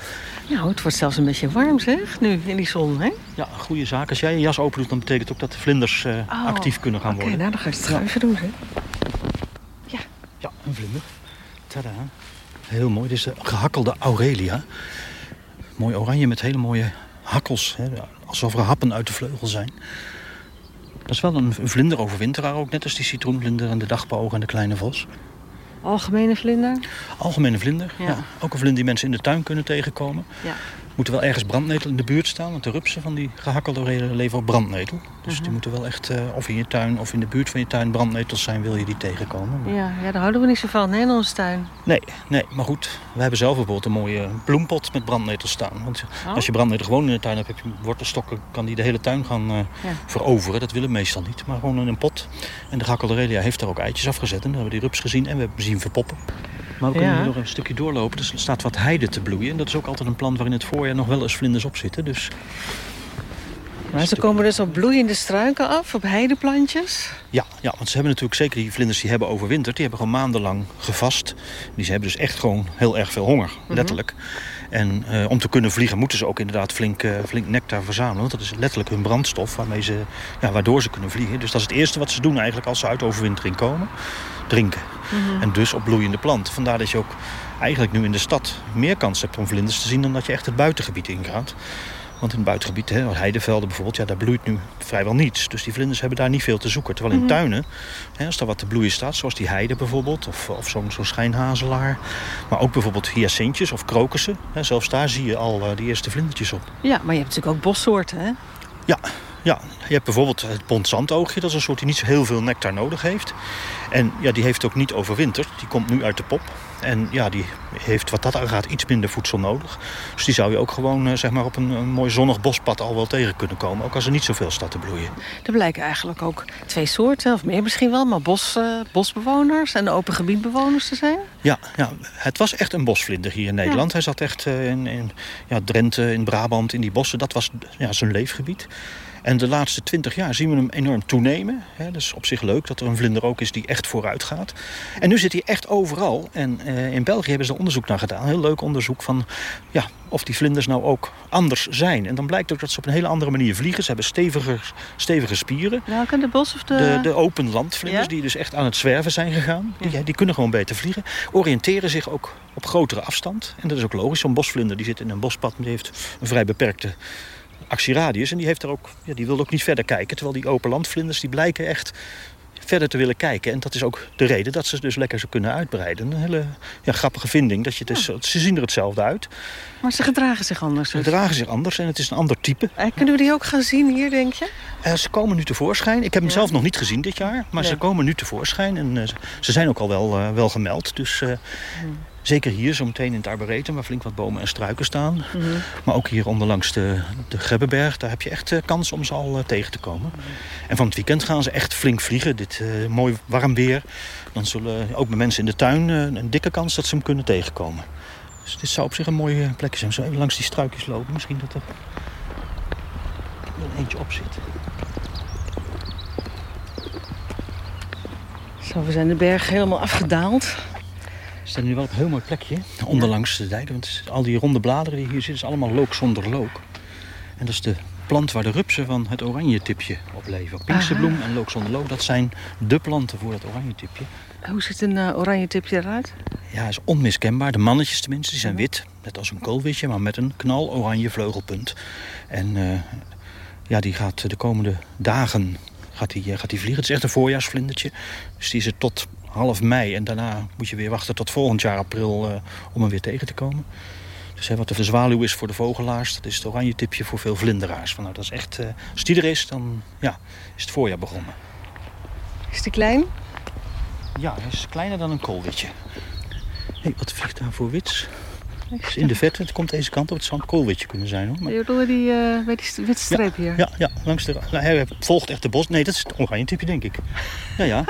Nou, het wordt zelfs een beetje warm zeg, nu in die zon, hè? Ja, goede zaak. Als jij je jas open doet, dan betekent ook dat de vlinders oh, actief kunnen gaan okay, worden. nou dan ga je het ja. even doen, hè? Ja. Ja, een vlinder. Tada. Heel mooi. Dit is de gehakkelde Aurelia. Mooi oranje met hele mooie hakkels. Hè? Alsof er happen uit de vleugel zijn. Dat is wel een vlinder overwinteraar ook. Net als die citroenvlinder en de dagpauwoog en de kleine vos. Algemene vlinder? Algemene vlinder, ja. ja. Ook een vlinder die mensen in de tuin kunnen tegenkomen. Ja. Moeten wel ergens brandnetel in de buurt staan. Want de rupsen van die gehakkelde leven op brandnetel. Dus Mhm. die moeten wel echt eh, of in je tuin of in de buurt van je tuin brandnetels zijn... wil je die tegenkomen. Maar- Ja, ja, daar houden we niet zo van, hè, in onze tuin. Nee, nee, maar goed. We hebben zelf bijvoorbeeld een mooie bloempot met brandnetels staan. Want Oh. als je brandnetel gewoon in de tuin hebt, heb je wortelstokken... kan die de hele tuin gaan eh, Ja. veroveren. Dat willen we meestal niet. Maar gewoon in een pot. En de gehakkelde relia heeft daar ook eitjes afgezet. En dan hebben we die rups gezien en we hebben zien verpoppen. Maar we kunnen hier nog een stukje doorlopen. Dus er staat wat heide te bloeien. En dat is ook altijd een plant waar in het voorjaar nog wel eens vlinders op zitten. Dus Maar ze komen dus op bloeiende struiken af, op heideplantjes. Ja, ja, want ze hebben natuurlijk zeker die vlinders die hebben overwinterd. Die hebben gewoon maandenlang gevast. Die ze hebben dus echt gewoon heel erg veel honger, Mhm. letterlijk. En eh, om te kunnen vliegen moeten ze ook inderdaad flink, eh, flink nectar verzamelen. Want dat is letterlijk hun brandstof waarmee ze, ja, waardoor ze kunnen vliegen. Dus dat is het eerste wat ze doen eigenlijk als ze uit overwintering komen. Drinken. Mhm. En dus op bloeiende planten. Vandaar dat je ook eigenlijk nu in de stad meer kans hebt om vlinders te zien... dan dat je echt het buitengebied ingaat. Want in het buitengebied, hè, heidevelden bijvoorbeeld, ja, daar bloeit nu vrijwel niets. Dus die vlinders hebben daar niet veel te zoeken. Terwijl in Mhm. tuinen, hè, als daar wat te bloeien staat, zoals die heide bijvoorbeeld... of, of zo'n schijnhazelaar, maar ook bijvoorbeeld hyacintjes of krokussen... Hè, zelfs daar zie je al eh, die eerste vlindertjes op. Ja, maar je hebt natuurlijk ook bossoorten, hè? Ja, ja, je hebt bijvoorbeeld het bontzandoogje. Dat is een soort die niet zo heel veel nectar nodig heeft. En ja, die heeft ook niet overwinterd. Die komt nu uit de pop. En ja, die heeft wat dat aangaat iets minder voedsel nodig. Dus die zou je ook gewoon eh, zeg maar op een, een mooi zonnig bospad al wel tegen kunnen komen. Ook als er niet zoveel staat te bloeien. Er blijken eigenlijk ook twee soorten, of meer misschien wel... maar bos, eh, bosbewoners en open gebiedbewoners te zijn. Ja, ja, het was echt een bosvlinder hier in Nederland. Hij zat echt eh, in, in ja, Drenthe, in Brabant, in die bossen. Dat was ja, zijn leefgebied. En de laatste twintig jaar zien we hem enorm toenemen. Hè. Dat is op zich leuk dat er een vlinder ook is die echt vooruit gaat. En nu zit hij echt overal. En eh, in België hebben ze er onderzoek naar gedaan. Heel leuk onderzoek van ja, of die vlinders nou ook anders zijn. En dan blijkt ook dat ze op een hele andere manier vliegen. Ze hebben stevige, stevige spieren. Welke, de bos of de... De, de open landvlinders Ja? die dus echt aan het zwerven zijn gegaan. Die, die kunnen gewoon beter vliegen. Oriënteren zich ook op grotere afstand. En dat is ook logisch. Zo'n bosvlinder die zit in een bospad. Die heeft een vrij beperkte actieradius. En die, heeft er ook, ja, die wil ook niet verder kijken. Terwijl die open landvlinders die blijken echt verder te willen kijken. En dat is ook de reden dat ze dus lekker zo kunnen uitbreiden. Een hele ja, grappige vinding. Dat je dus, Ze zien er hetzelfde uit. Maar ze gedragen zich anders. Ze dus. dragen zich anders en het is een ander type. Eh, kunnen we die ook gaan zien hier, denk je? Eh, ze komen nu tevoorschijn. Ik heb hem zelf nog niet gezien dit jaar. Maar ze komen nu tevoorschijn. En eh, ze zijn ook al wel, wel gemeld. Dus eh, zeker hier, zo meteen in het Arboretum... waar flink wat bomen en struiken staan. Mhm. Maar ook hier onderlangs de, de Grebbeberg. Daar heb je echt eh, kans om ze al eh, tegen te komen. En van het weekend gaan ze echt flink vliegen. Dit eh, mooi warm weer. Dan zullen ook bij mensen in de tuin een dikke kans dat ze hem kunnen tegenkomen. Dus dit zou op zich een mooie plekje zijn. Zo even langs die struikjes lopen. Misschien dat er er eentje op zit. Zo, we zijn de berg helemaal afgedaald. We staan nu wel op een heel mooi plekje, onderlangs de dijk. Want al die ronde bladeren die hier zitten, is allemaal look zonder look. En dat is de plant waar de rupsen van het oranje tipje op leven. Pinksterbloem en look zonder look, dat zijn de planten voor het oranje tipje. Hoe ziet een eh, oranje tipje eruit? Ja, is onmiskenbaar. De mannetjes tenminste, die zijn wit. Net als een koolwitje, maar met een knal oranje vleugelpunt. En eh, ja, die gaat de komende dagen gaat die, eh, gaat die vliegen. Het is echt een voorjaarsvlindertje. Dus die is er tot half mei. En daarna moet je weer wachten tot volgend jaar april eh, om hem weer tegen te komen. Dus hè, wat de zwaluw is voor de vogelaars, dat is het oranje tipje voor veel vlinderaars. Van, nou, dat is echt, eh, als die er is, dan ja, is het voorjaar begonnen. Is die klein? Ja, hij is kleiner dan een koolwitje. Hé, wat vliegt daar voor wits? Het is in de vette, het komt deze kant op. Het zou een koolwitje kunnen zijn hoor. Maar- Je bedoelt die, eh, bij die witte streep hier? Ja, ja langs de, nou, hij volgt echt de bos. Nee, dat is het oranje tipje, denk ik. Ja, ja.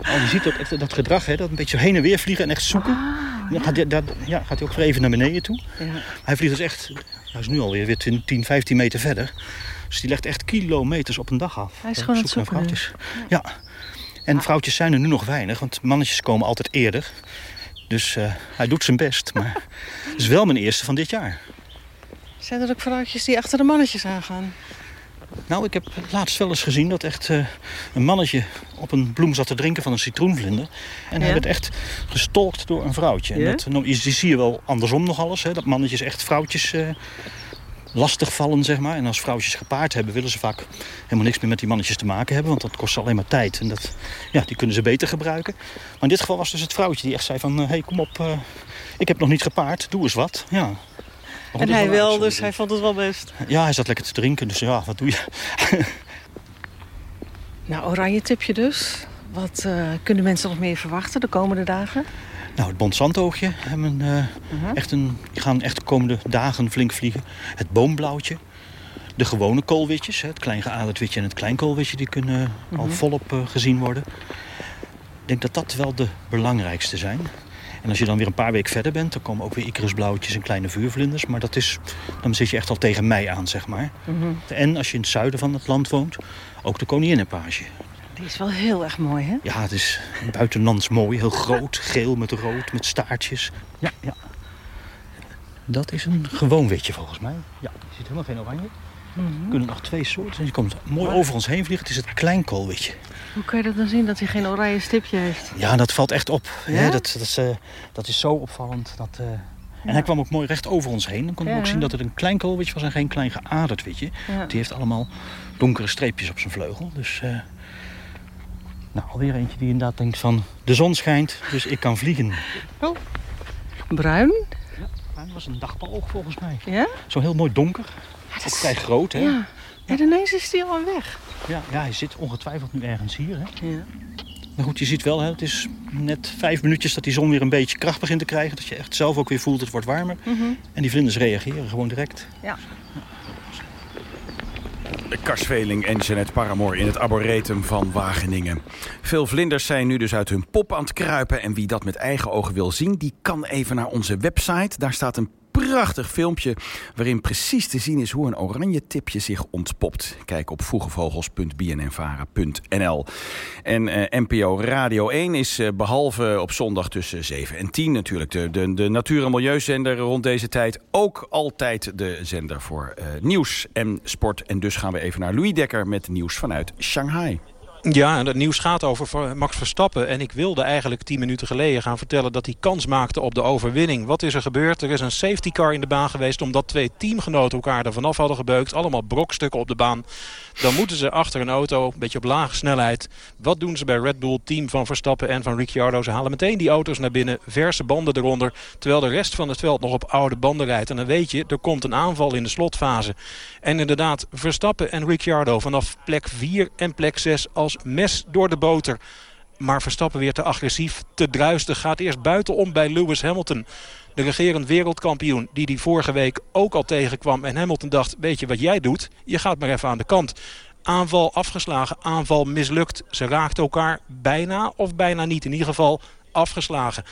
Oh, je ziet echt dat gedrag, hè, dat een beetje heen en weer vliegen en echt zoeken. Dan gaat hij, dat, ja, gaat hij ook weer even naar beneden toe. Ja. Hij vliegt dus echt, hij is nu alweer weer 10, 10, 15 meter verder. Dus die legt echt kilometers op een dag af. Hij is gewoon aan het zoek naar zoeken vrouwtjes. Ja. En vrouwtjes zijn er nu nog weinig, want mannetjes komen altijd eerder. Dus eh, hij doet zijn best, maar het is wel mijn eerste van dit jaar. Zijn er ook vrouwtjes die achter de mannetjes aangaan? Nou, ik heb laatst wel eens gezien dat echt eh, een mannetje op een bloem zat te drinken van een citroenvlinder. En hij Ja? werd echt gestolkt door een vrouwtje. En dat, nou, die zie je wel andersom nog alles. Hè, dat mannetjes echt vrouwtjes eh lastig vallen, zeg maar. En als vrouwtjes gepaard hebben, willen ze vaak helemaal niks meer met die mannetjes te maken hebben. Want dat kost ze alleen maar tijd. En dat, ja, die kunnen ze beter gebruiken. Maar in dit geval was dus het vrouwtje die echt zei van... Hé, hey, kom op, eh, ik heb nog niet gepaard, doe eens wat. Ja. En hij wel dus hij vond het wel best. Ja, hij zat lekker te drinken, dus ja, wat doe je? *laughs* Nou, oranje tipje dus. Wat eh, kunnen mensen nog meer verwachten de komende dagen? Nou, het Bonsantoogje hebben, eh, Mhm. echt een, gaan echt de komende dagen flink vliegen. Het boomblauwtje. De gewone koolwitjes, het klein geaderd witje en het klein koolwitje... die kunnen al Mhm. volop eh, gezien worden. Ik denk dat dat wel de belangrijkste zijn. En als je dan weer een paar weken verder bent... dan komen ook weer icarusblauwtjes en kleine vuurvlinders. Maar dat is, dan zit je echt al tegen mei aan, zeg maar. Mhm. En als je in het zuiden van het land woont... ook de koninginnenpage. Die is wel heel erg mooi, hè? Ja, het is buitenlands mooi. Heel groot, geel met rood, met staartjes. Ja, ja. Dat is een gewoon witje volgens mij. Ja, je ziet helemaal geen oranje. Mhm. Er kunnen nog twee soorten. En die komt mooi over ons heen vliegen. Het is het kleinkoolwitje. Hoe kun je dat dan zien dat hij geen oranje stipje heeft? Ja, dat valt echt op. Ja? Hè, dat, dat, is, eh, dat is zo opvallend. Dat, eh, En hij kwam ook mooi recht over ons heen. Dan konden we Ja. ook zien dat het een klein koolwitje was en geen klein geaderd witje. Ja. Die heeft allemaal donkere streepjes op zijn vleugel. Dus, eh, nou, alweer eentje die inderdaad denkt van... de zon schijnt, dus ik kan vliegen. Oh, bruin? Ja, dat was een dagbalg volgens mij. Ja? Zo heel mooi donker. Ook vrij groot, hè? Ja. En ineens is hij al weg. Ja, ja, hij zit ongetwijfeld nu ergens hier, hè? Ja. Maar goed, je ziet wel, hè, het is net vijf minuutjes dat die zon weer een beetje kracht begint te krijgen. Dat je echt zelf ook weer voelt, het wordt warmer. Mhm. En die vlinders reageren gewoon direct. Ja. Kars Veling en Jeanette Paramoor in het arboretum van Wageningen. Veel vlinders zijn nu dus uit hun pop aan het kruipen. En wie dat met eigen ogen wil zien, die kan even naar onze website. Daar staat een prachtig filmpje waarin precies te zien is hoe een oranje tipje zich ontpopt. Kijk op vroegevogels.bnnvara.nl. En eh, NPO Radio 1 is eh, behalve op zondag tussen 7 en 10 natuurlijk de, de, de natuur- en milieuzender rond deze tijd ook altijd de zender voor eh, nieuws en sport. En dus gaan we even naar Louis Dekker met nieuws vanuit Shanghai. Ja, en het nieuws gaat over Max Verstappen. En ik wilde eigenlijk tien minuten geleden gaan vertellen dat hij kans maakte op de overwinning. Wat is er gebeurd? Er is een safety car in de baan geweest omdat twee teamgenoten elkaar er vanaf hadden gebeukt. Allemaal brokstukken op de baan. Dan moeten ze achter een auto, een beetje op lage snelheid. Wat doen ze bij Red Bull, team van Verstappen en van Ricciardo? Ze halen meteen die auto's naar binnen, verse banden eronder. Terwijl de rest van het veld nog op oude banden rijdt. En dan weet je, er komt een aanval in de slotfase. En inderdaad, Verstappen en Ricciardo vanaf plek 4 en plek 6 als mes door de boter. Maar Verstappen weer te agressief, te druistig. Gaat eerst buitenom bij Lewis Hamilton. De regerend wereldkampioen die die vorige week ook al tegenkwam. En Hamilton dacht, weet je wat jij doet? Je gaat maar even aan de kant. Aanval afgeslagen, aanval mislukt. Ze raakten elkaar bijna of bijna niet. In ieder geval afgeslagen.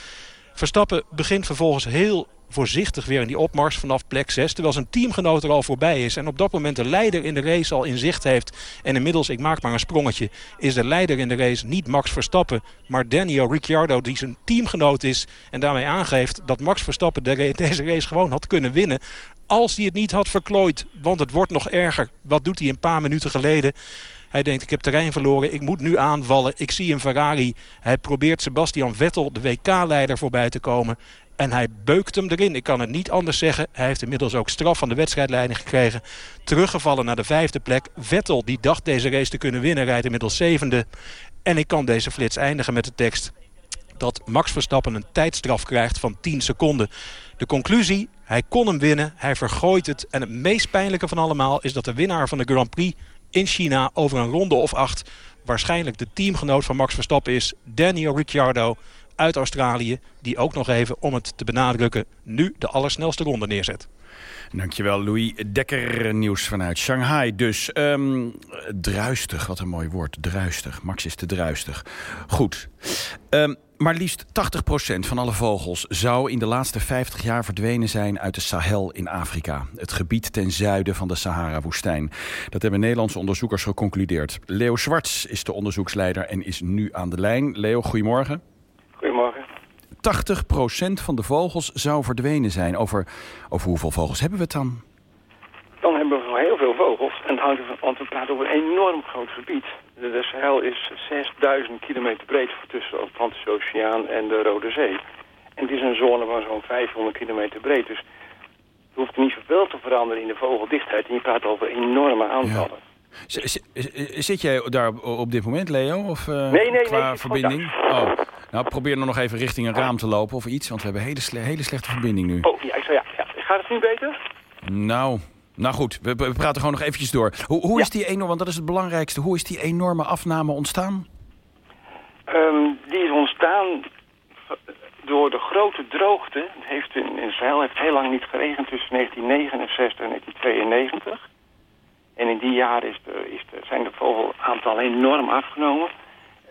Verstappen begint vervolgens heel voorzichtig weer in die opmars vanaf plek 6. Terwijl zijn teamgenoot er al voorbij is. En op dat moment de leider in de race al in zicht heeft. En inmiddels, ik maak maar een sprongetje, is de leider in de race niet Max Verstappen. Maar Daniel Ricciardo die zijn teamgenoot is. En daarmee aangeeft dat Max Verstappen de *laughs* deze race gewoon had kunnen winnen. Als hij het niet had verklooid. Want het wordt nog erger. Wat doet hij een paar minuten geleden? Hij denkt, ik heb terrein verloren, ik moet nu aanvallen. Ik zie een Ferrari. Hij probeert Sebastian Vettel, de WK-leider, voorbij te komen. En hij beukt hem erin. Ik kan het niet anders zeggen. Hij heeft inmiddels ook straf van de wedstrijdleiding gekregen. Teruggevallen naar de vijfde plek. Vettel, die dacht deze race te kunnen winnen, rijdt inmiddels zevende. En ik kan deze flits eindigen met de tekst dat Max Verstappen een tijdstraf krijgt van 10 seconden. De conclusie, hij kon hem winnen, hij vergooit het. En het meest pijnlijke van allemaal is dat de winnaar van de Grand Prix in China over een ronde of acht... waarschijnlijk de teamgenoot van Max Verstappen is, Daniel Ricciardo uit Australië... die ook nog even, om het te benadrukken, nu de allersnelste ronde neerzet. Dankjewel, Louis Dekker. Nieuws vanuit Shanghai. Dus um, druistig, wat een mooi woord. Druistig. Max is te druistig. Goed. Um, maar liefst 80% van alle vogels zou in de laatste 50 jaar verdwenen zijn uit de Sahel in Afrika. Het gebied ten zuiden van de Sahara-woestijn. Dat hebben Nederlandse onderzoekers geconcludeerd. Leo Zwarts is de onderzoeksleider en is nu aan de lijn. Leo. Goedemorgen. 80% van de vogels zou verdwenen zijn. Over, over hoeveel vogels hebben we het dan? Dan hebben we heel veel vogels. En het hangt ervan, want we praten over een enorm groot gebied. De, de Sahel is 6000 kilometer breed tussen de Atlantische Oceaan en de Rode Zee. En het is een zone van zo'n 500 kilometer breed. Dus er hoeft niet zoveel te veranderen in de vogeldichtheid. En je praat over enorme aantallen. Ja. Zit jij daar op dit moment, Leo? Of, uh, nee, nee, qua nee, verbinding? Oh. Nou, probeer dan nog even richting een raam te lopen of iets. Want we hebben hele, sle hele slechte verbinding nu. Oh, ja, ja, ja. gaat het nu beter? Nou, nou goed, we, we praten gewoon nog eventjes door. Hoe, hoe is die enorme, want dat is het belangrijkste, hoe is die enorme afname ontstaan? Ehm, die is ontstaan door de grote droogte. Het heeft in Israël heeft heel lang niet geregend tussen 1969 en 1992. En in die jaren is de, is de, zijn de vogelaantallen enorm afgenomen.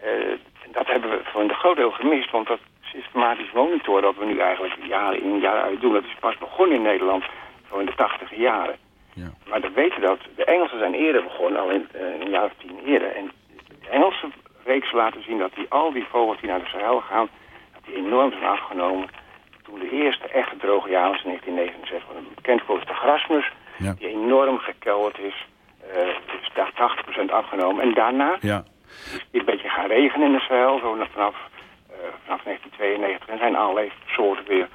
Uh, dat hebben we voor een groot deel gemist, want dat systematisch monitoren dat we nu eigenlijk jaren in jaar uit doen, dat is pas begonnen in Nederland, zo in de tachtige jaren. Ja. Maar we weten dat de Engelsen zijn eerder begonnen, al in uh, een jaar of tien eerder. En de Engelse reeks laten zien dat die, al die vogels die naar de Sahel gaan, dat die enorm zijn afgenomen. Toen de eerste echte droge jaar was in 1969, een bekend voor de grasmus, ja. die enorm gekelderd is, uh, is daar 80% afgenomen. En daarna ja. Is het een beetje gaan regenen in de Sahel, zo vanaf, uh, vanaf 1992. En zijn allerlei soorten weer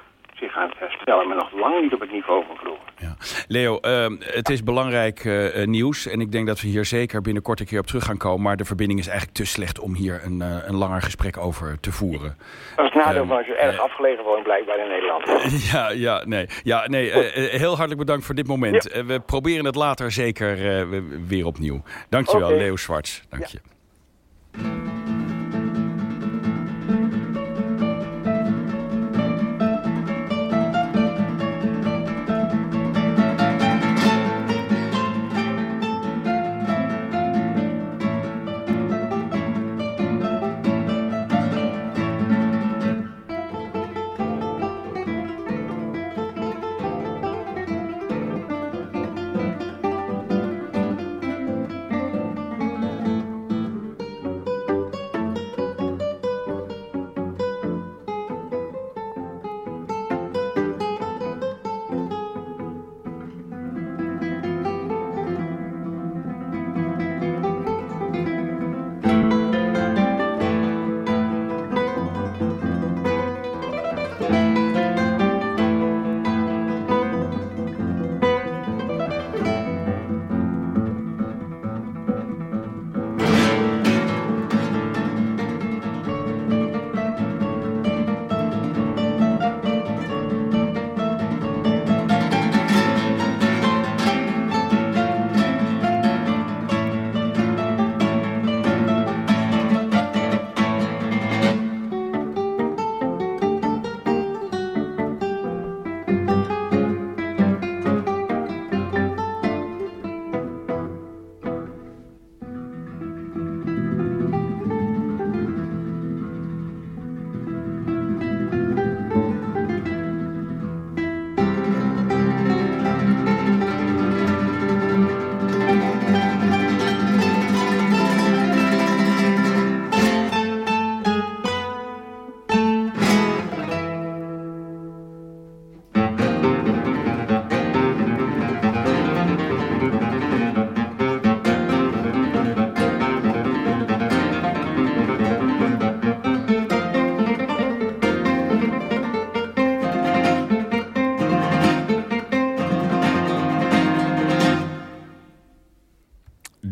zich aan het herstellen, maar nog lang niet op het niveau van vroeger. Ja. Leo, uh, het is belangrijk uh, nieuws en ik denk dat we hier zeker binnenkort een keer op terug gaan komen. Maar de verbinding is eigenlijk te slecht om hier een, uh, een langer gesprek over te voeren. Dat is het nadeel van als je erg afgelegen woont blijkbaar in Nederland. *laughs* ja, ja, nee. Ja, nee heel hartelijk bedankt voor dit moment. Ja. we proberen het later zeker weer opnieuw. Dankjewel, okay. Leo Zwarts. Dank je.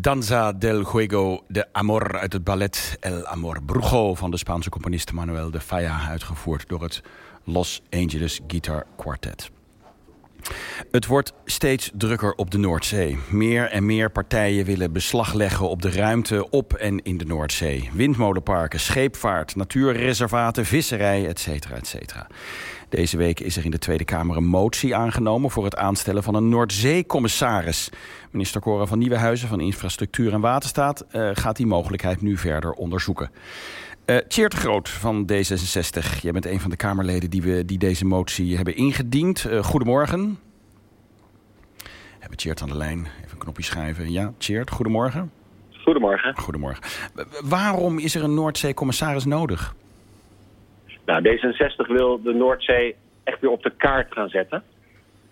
Danza del Juego de Amor uit het ballet El Amor Brujo... van de Spaanse componist Manuel de Falla... uitgevoerd door het Los Angeles Guitar Quartet. Het wordt steeds drukker op de Noordzee. Meer en meer partijen willen beslag leggen op de ruimte op en in de Noordzee. Windmolenparken, scheepvaart, natuurreservaten, visserij, etc. etc. Deze week is er in de Tweede Kamer een motie aangenomen... voor het aanstellen van een Noordzee-commissaris. Minister Cora van Nieuwenhuizen van Infrastructuur en Waterstaat... Uh, gaat die mogelijkheid nu verder onderzoeken. Uh, Tjeerd Groot van D66, jij bent een van de Kamerleden... die, we, die deze motie hebben ingediend. Uh, goedemorgen. Hebben Tjeerd aan de lijn. Even een knopje schrijven. Ja, Tjeerd, goedemorgen. Goedemorgen. Goedemorgen. Waarom is er een Noordzee-commissaris nodig? Nou, D66 wil de Noordzee echt weer op de kaart gaan zetten.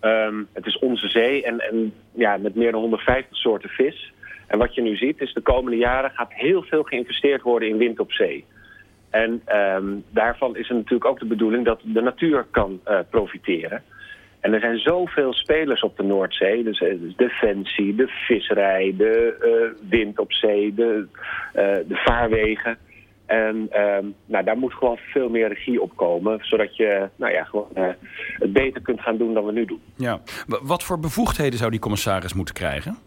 Um, het is onze zee en, en ja, met meer dan 150 soorten vis. En wat je nu ziet is de komende jaren gaat heel veel geïnvesteerd worden in wind op zee. En um, daarvan is het natuurlijk ook de bedoeling dat de natuur kan uh, profiteren. En er zijn zoveel spelers op de Noordzee. Dus de defensie, de visserij, de uh, wind op zee, de, de vaarwegen. En ehm, nou, daar moet gewoon veel meer regie op komen, zodat je nou ja, gewoon, eh, het beter kunt gaan doen dan we nu doen. Ja. Wat voor bevoegdheden zou die commissaris moeten krijgen?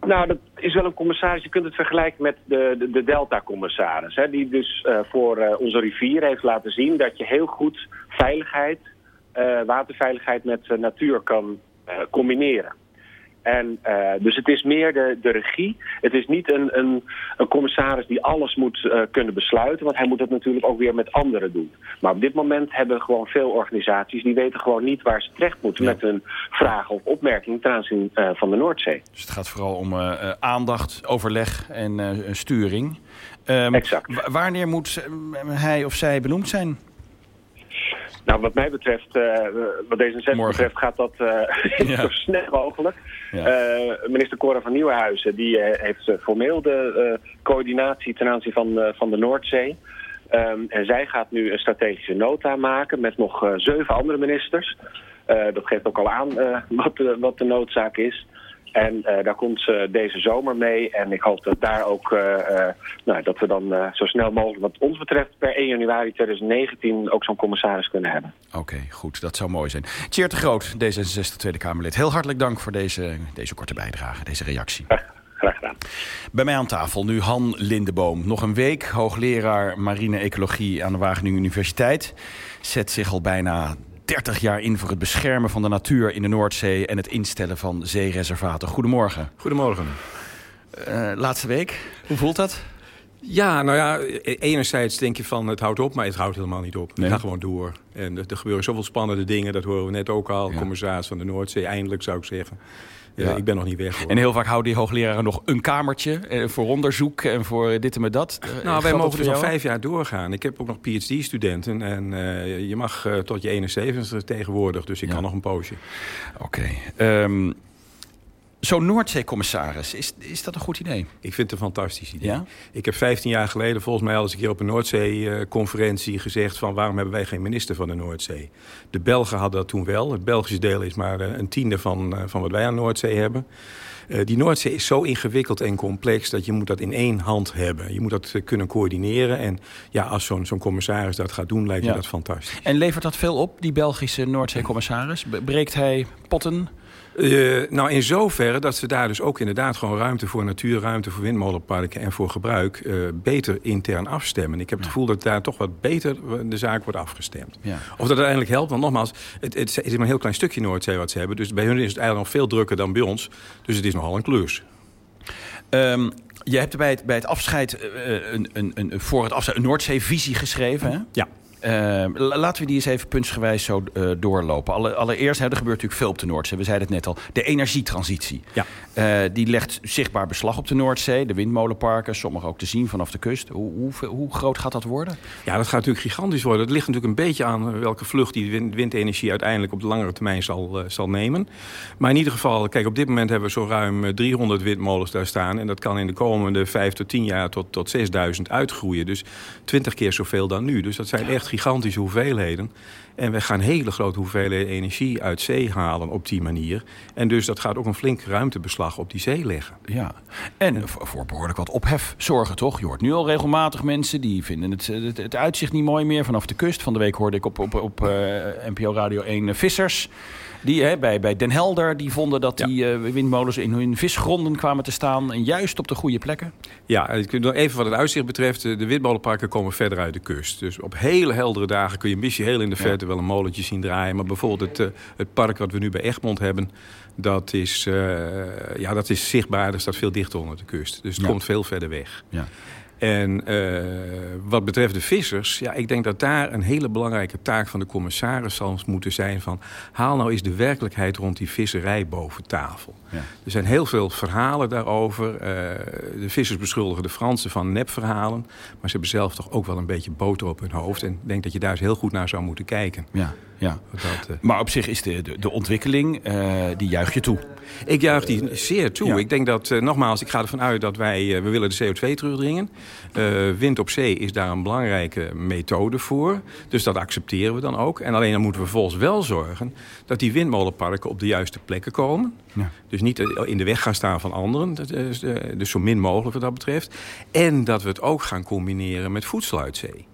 Nou, dat is wel een commissaris. Je kunt het vergelijken met de, de, de Delta-commissaris. Hè, die dus eh, voor eh, onze rivier heeft laten zien dat je heel goed veiligheid, waterveiligheid met natuur kan combineren. En eh, dus het is meer de, de regie. Het is niet een, een, een commissaris die alles moet eh, kunnen besluiten, want hij moet het natuurlijk ook weer met anderen doen. Maar op dit moment hebben gewoon veel organisaties die weten gewoon niet waar ze terecht moeten met hun vragen of opmerkingen ten aanzien eh, van de Noordzee. Dus het gaat vooral om aandacht, overleg en sturing. exact. Wanneer moet hij of zij benoemd zijn? Nou, wat mij betreft, eh, wat D66 betreft, gaat dat eh, *laughs* zo snel mogelijk. Eh, minister Cora van Nieuwenhuizen die, heeft formeel de coördinatie ten aanzien van, van de Noordzee. Ehm, en zij gaat nu een strategische nota maken met nog zeven andere ministers. Dat geeft ook al aan *laughs* wat, de, wat de noodzaak is. En eh, daar komt ze deze zomer mee. En ik hoop dat daar ook, eh, eh, nou, dat we dan eh, zo snel mogelijk, wat ons betreft, per 1 januari 2019 ook zo'n commissaris kunnen hebben. Oké, goed. Dat zou mooi zijn. Tjeerd de Groot, D66 Tweede Kamerlid. Heel hartelijk dank voor deze, deze korte bijdrage, deze reactie. Graag gedaan. Bij mij aan tafel nu Han Lindeboom. Nog een week hoogleraar marine ecologie aan de Wageningen Universiteit. Zet zich al bijna 30 jaar in voor het beschermen van de natuur in de Noordzee... en het instellen van zeereservaten. Goedemorgen. Goedemorgen. Eh, laatste week. Hoe voelt dat? Ja, nou ja, e- enerzijds denk je van het houdt op, maar het houdt helemaal niet op. Nee. Het gaat gewoon door. En er, er gebeuren zoveel spannende dingen, dat horen we net ook al. Commissaris van de Noordzee, eindelijk zou ik zeggen. Ja. Ik ben nog niet weg hoor. En heel vaak houden die hoogleraren nog een kamertje... eh, voor onderzoek en voor dit en met dat. Eh, Nou, geldt wij mogen dus al vijf jaar doorgaan. Ik heb ook nog PhD-studenten en eh, je mag eh, tot je 71 tegenwoordig, dus ik kan nog een poosje. Oké. Ehm, Zo'n Noordzee-commissaris, is, is dat een goed idee? Ik vind het een fantastisch idee. Ja? Ik heb 15 jaar geleden volgens mij al eens een keer op een Noordzee-conferentie gezegd van waarom hebben wij geen minister van de Noordzee? De Belgen hadden dat toen wel. Het Belgische deel is maar eh, een tiende van, eh, van wat wij aan Noordzee hebben. Eh, die Noordzee is zo ingewikkeld en complex dat je moet dat in één hand hebben. Je moet dat kunnen coördineren. En ja, als zo'n zo'n commissaris dat gaat doen, lijkt me Ja. dat fantastisch. En levert dat veel op, die Belgische Noordzee-commissaris? Breekt hij potten? Eh, nou, in zoverre dat ze daar dus ook inderdaad gewoon ruimte voor natuur, ruimte voor windmolenparken en voor gebruik eh, beter intern afstemmen. Ik heb het gevoel dat daar toch wat beter de zaak wordt afgestemd. Ja. Of dat uiteindelijk helpt, want nogmaals, het, het is maar een heel klein stukje Noordzee wat ze hebben. Dus bij hun is het eigenlijk nog veel drukker dan bij ons. Dus het is nogal een klus. Ehm, je hebt bij het, bij het afscheid, eh, een, een, een, voor het afscheid een Noordzee-visie geschreven, hè? Ja. La- laten we die eens even puntsgewijs zo eh, doorlopen. Alle, allereerst, hè, er gebeurt natuurlijk veel op de Noordzee. We zeiden het net al, de energietransitie. Ja. Eh, die legt zichtbaar beslag op de Noordzee. De windmolenparken, sommige ook te zien vanaf de kust. Hoe, hoe, hoe groot gaat dat worden? Ja, dat gaat natuurlijk gigantisch worden. Het ligt natuurlijk een beetje aan eh, welke vlucht die wind- windenergie uiteindelijk op de langere termijn zal, zal nemen. Maar in ieder geval, kijk, op dit moment hebben we zo ruim eh, 300 windmolens daar staan. En dat kan in de komende 5 tot 10 jaar tot, tot 6000 uitgroeien. Dus 20 keer zoveel dan nu. Dus dat zijn echt gigantische hoeveelheden. En we gaan hele grote hoeveelheden energie uit zee halen op die manier. En dus dat gaat ook een flink ruimtebeslag op die zee leggen. Ja, en voor behoorlijk wat ophef zorgen, toch? Je hoort nu al regelmatig mensen die vinden het, het, uitzicht niet mooi meer vanaf de kust. Van de week hoorde ik op, op, op eh, NPO Radio 1 eh, vissers. Die hè, bij, bij Den Helder die vonden dat die eh, windmolens in hun visgronden kwamen te staan. En juist op de goede plekken. Ja, even wat het uitzicht betreft. eh, De windmolenparken komen verder uit de kust. Dus op hele heldere dagen kun je beetje heel in de verte wel een molentje zien draaien. Maar bijvoorbeeld het, eh, het park wat we nu bij Egmond hebben... dat is, eh, ja, dat is zichtbaar, dat staat veel dichter onder de kust. Dus het Ja. komt veel verder weg. Ja. En eh, wat betreft de vissers, ja, ik denk dat daar een hele belangrijke taak van de commissaris zal moeten zijn van haal nou eens de werkelijkheid rond die visserij boven tafel. Ja. Er zijn heel veel verhalen daarover. Eh, de vissers beschuldigen de Fransen van nepverhalen, maar ze hebben zelf toch ook wel een beetje boter op hun hoofd. En ik denk dat je daar eens heel goed naar zou moeten kijken. Ja, ja. Dat, eh, Maar op zich is de, de, de ontwikkeling, eh, die juich je toe. Ik juich die zeer toe. Ik denk dat, uh, nogmaals, ik ga ervan uit dat wij... We willen de CO2 terugdringen. Wind op zee is daar een belangrijke methode voor. Dus dat accepteren we dan ook. En alleen dan moeten we vervolgens wel zorgen... dat die windmolenparken op de juiste plekken komen. Ja. Dus niet in de weg gaan staan van anderen. Dus, dus zo min mogelijk wat dat betreft. En dat we het ook gaan combineren met voedsel uit zee.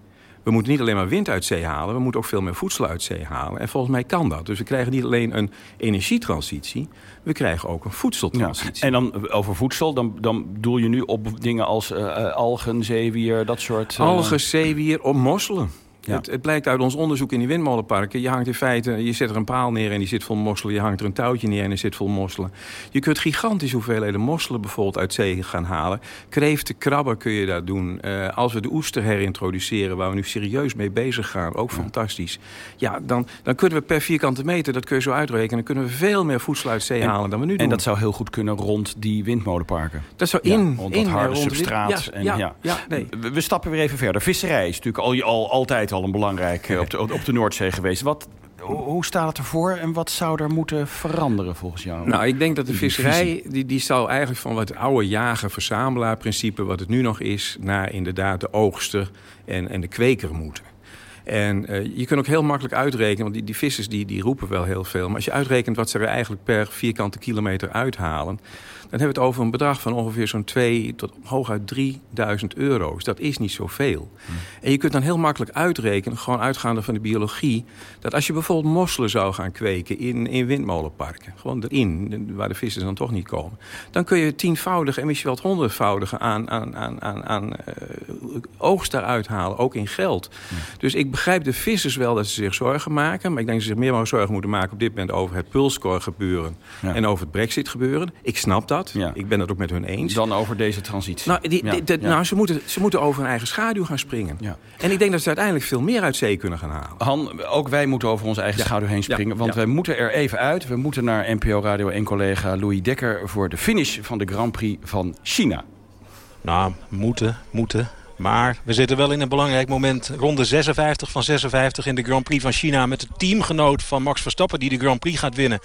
We moeten niet alleen maar wind uit zee halen, we moeten ook veel meer voedsel uit zee halen. En volgens mij kan dat. Dus we krijgen niet alleen een energietransitie, we krijgen ook een voedseltransitie. En dan over voedsel, dan, dan doel je nu op dingen als uh, algen, zeewier, dat soort... Uh... Algen, zeewier, op mosselen. Ja. Het, het, blijkt uit ons onderzoek in die windmolenparken. Je hangt in feite, je zet er een paal neer en die zit vol mosselen. Je hangt er een touwtje neer en die zit vol mosselen. Je kunt gigantische hoeveelheden mosselen bijvoorbeeld uit zee gaan halen. Kreeften, krabben kun je daar doen. Uh, als we de oester herintroduceren, waar we nu serieus mee bezig gaan, ook ja. fantastisch. Ja, dan, dan kunnen we per vierkante meter, dat kun je zo uitrekenen, dan kunnen we veel meer voedsel uit zee en, halen dan we nu doen. En dat zou heel goed kunnen rond die windmolenparken. Dat zou in, ja, rond in dat harde rond substraat. Ja, en, ja, ja, nee. we, we stappen weer even verder. Visserij is natuurlijk al, al, altijd al een belangrijk op de, op de Noordzee geweest. Wat, hoe staat het ervoor en wat zou er moeten veranderen volgens jou? Nou, ik denk dat de visserij, die, die zou eigenlijk van wat oude jager-verzamelaar principe... wat het nu nog is, naar inderdaad de oogster en, en de kweker moeten. En uh, je kunt ook heel makkelijk uitrekenen, want die, die vissers die, die roepen wel heel veel. Maar als je uitrekent wat ze er eigenlijk per vierkante kilometer uithalen... dan hebben we het over een bedrag van ongeveer zo'n 2 tot hooguit 3000 euro's. Dat is niet zoveel. Hmm. En je kunt dan heel makkelijk uitrekenen, gewoon uitgaande van de biologie... dat als je bijvoorbeeld mosselen zou gaan kweken in, in windmolenparken... gewoon erin, waar de vissers dan toch niet komen... dan kun je tienvoudige en misschien wel het honderdvoudige aan, aan, aan, aan, aan uh, oogst daaruit halen, ook in geld. Hmm. Dus ik begrijp de vissers wel dat ze zich zorgen maken. Maar ik denk dat ze zich meer maar zorgen moeten maken op dit moment over het pulscore gebeuren. Ja. En over het brexit gebeuren. Ik snap dat. Ja. Ik ben het ook met hun eens. Dan over deze transitie. Nou, die, die, die, nou ze, moeten, ze moeten over hun eigen schaduw gaan springen. En ik denk dat ze uiteindelijk veel meer uit zee kunnen gaan halen. Han, ook wij moeten over onze eigen schaduw heen springen. Want wij moeten er even uit. We moeten naar NPO Radio 1 collega Louis Dekker... voor de finish van de Grand Prix van China. Nou, moeten, moeten. Maar we zitten wel in een belangrijk moment. Ronde 56 van 56 in de Grand Prix van China... met de teamgenoot van Max Verstappen die de Grand Prix gaat winnen.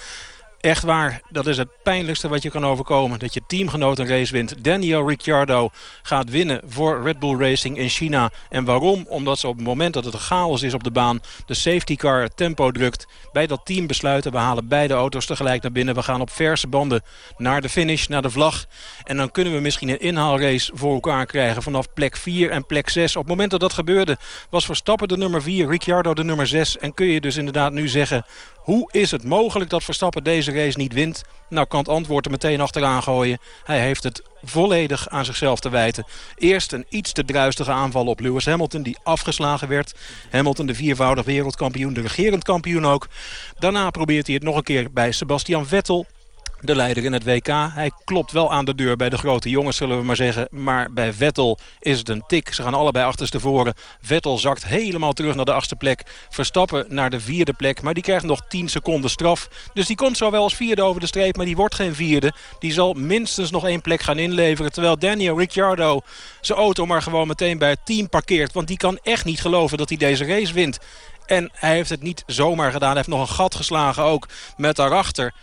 Echt waar, dat is het pijnlijkste wat je kan overkomen. Dat je teamgenoot een race wint. Daniel Ricciardo gaat winnen voor Red Bull Racing in China. En waarom? Omdat ze op het moment dat het chaos is op de baan... de safety car tempo drukt. Bij dat team besluiten, we halen beide auto's tegelijk naar binnen. We gaan op verse banden naar de finish, naar de vlag. En dan kunnen we misschien een inhaalrace voor elkaar krijgen... vanaf plek 4 en plek 6. Op het moment dat dat gebeurde was Verstappen de nummer 4, Ricciardo de nummer 6. En kun je dus inderdaad nu zeggen... Hoe is het mogelijk dat Verstappen deze race niet wint? Nou kan het antwoord er meteen achteraan gooien. Hij heeft het volledig aan zichzelf te wijten. Eerst een iets te druistige aanval op Lewis Hamilton die afgeslagen werd. Hamilton de viervoudig wereldkampioen, de regerend kampioen ook. Daarna probeert hij het nog een keer bij Sebastian Vettel de leider in het WK. Hij klopt wel aan de deur bij de grote jongens, zullen we maar zeggen. Maar bij Vettel is het een tik. Ze gaan allebei achterstevoren. Vettel zakt helemaal terug naar de achtste plek. Verstappen naar de vierde plek. Maar die krijgt nog 10 seconden straf. Dus die komt zo wel als vierde over de streep. Maar die wordt geen vierde. Die zal minstens nog één plek gaan inleveren. Terwijl Daniel Ricciardo zijn auto maar gewoon meteen bij het team parkeert. Want die kan echt niet geloven dat hij deze race wint. En hij heeft het niet zomaar gedaan. Hij heeft nog een gat geslagen ook met daarachter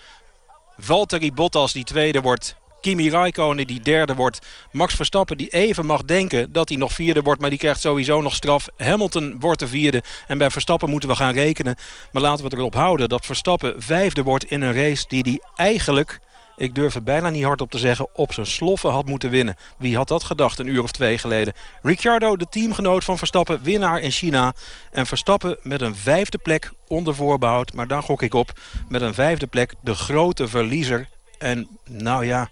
Valtteri Bottas die tweede wordt. Kimi Raikkonen die derde wordt. Max Verstappen die even mag denken dat hij nog vierde wordt. Maar die krijgt sowieso nog straf. Hamilton wordt de vierde. En bij Verstappen moeten we gaan rekenen. Maar laten we het erop houden dat Verstappen vijfde wordt in een race die hij eigenlijk ik durf het bijna niet hard op te zeggen, op zijn sloffen had moeten winnen. Wie had dat gedacht een uur of twee geleden? Ricciardo, de teamgenoot van Verstappen, winnaar in China. En Verstappen met een vijfde plek onder voorbehoud. Maar daar gok ik op. Met een vijfde plek de grote verliezer. En nou ja,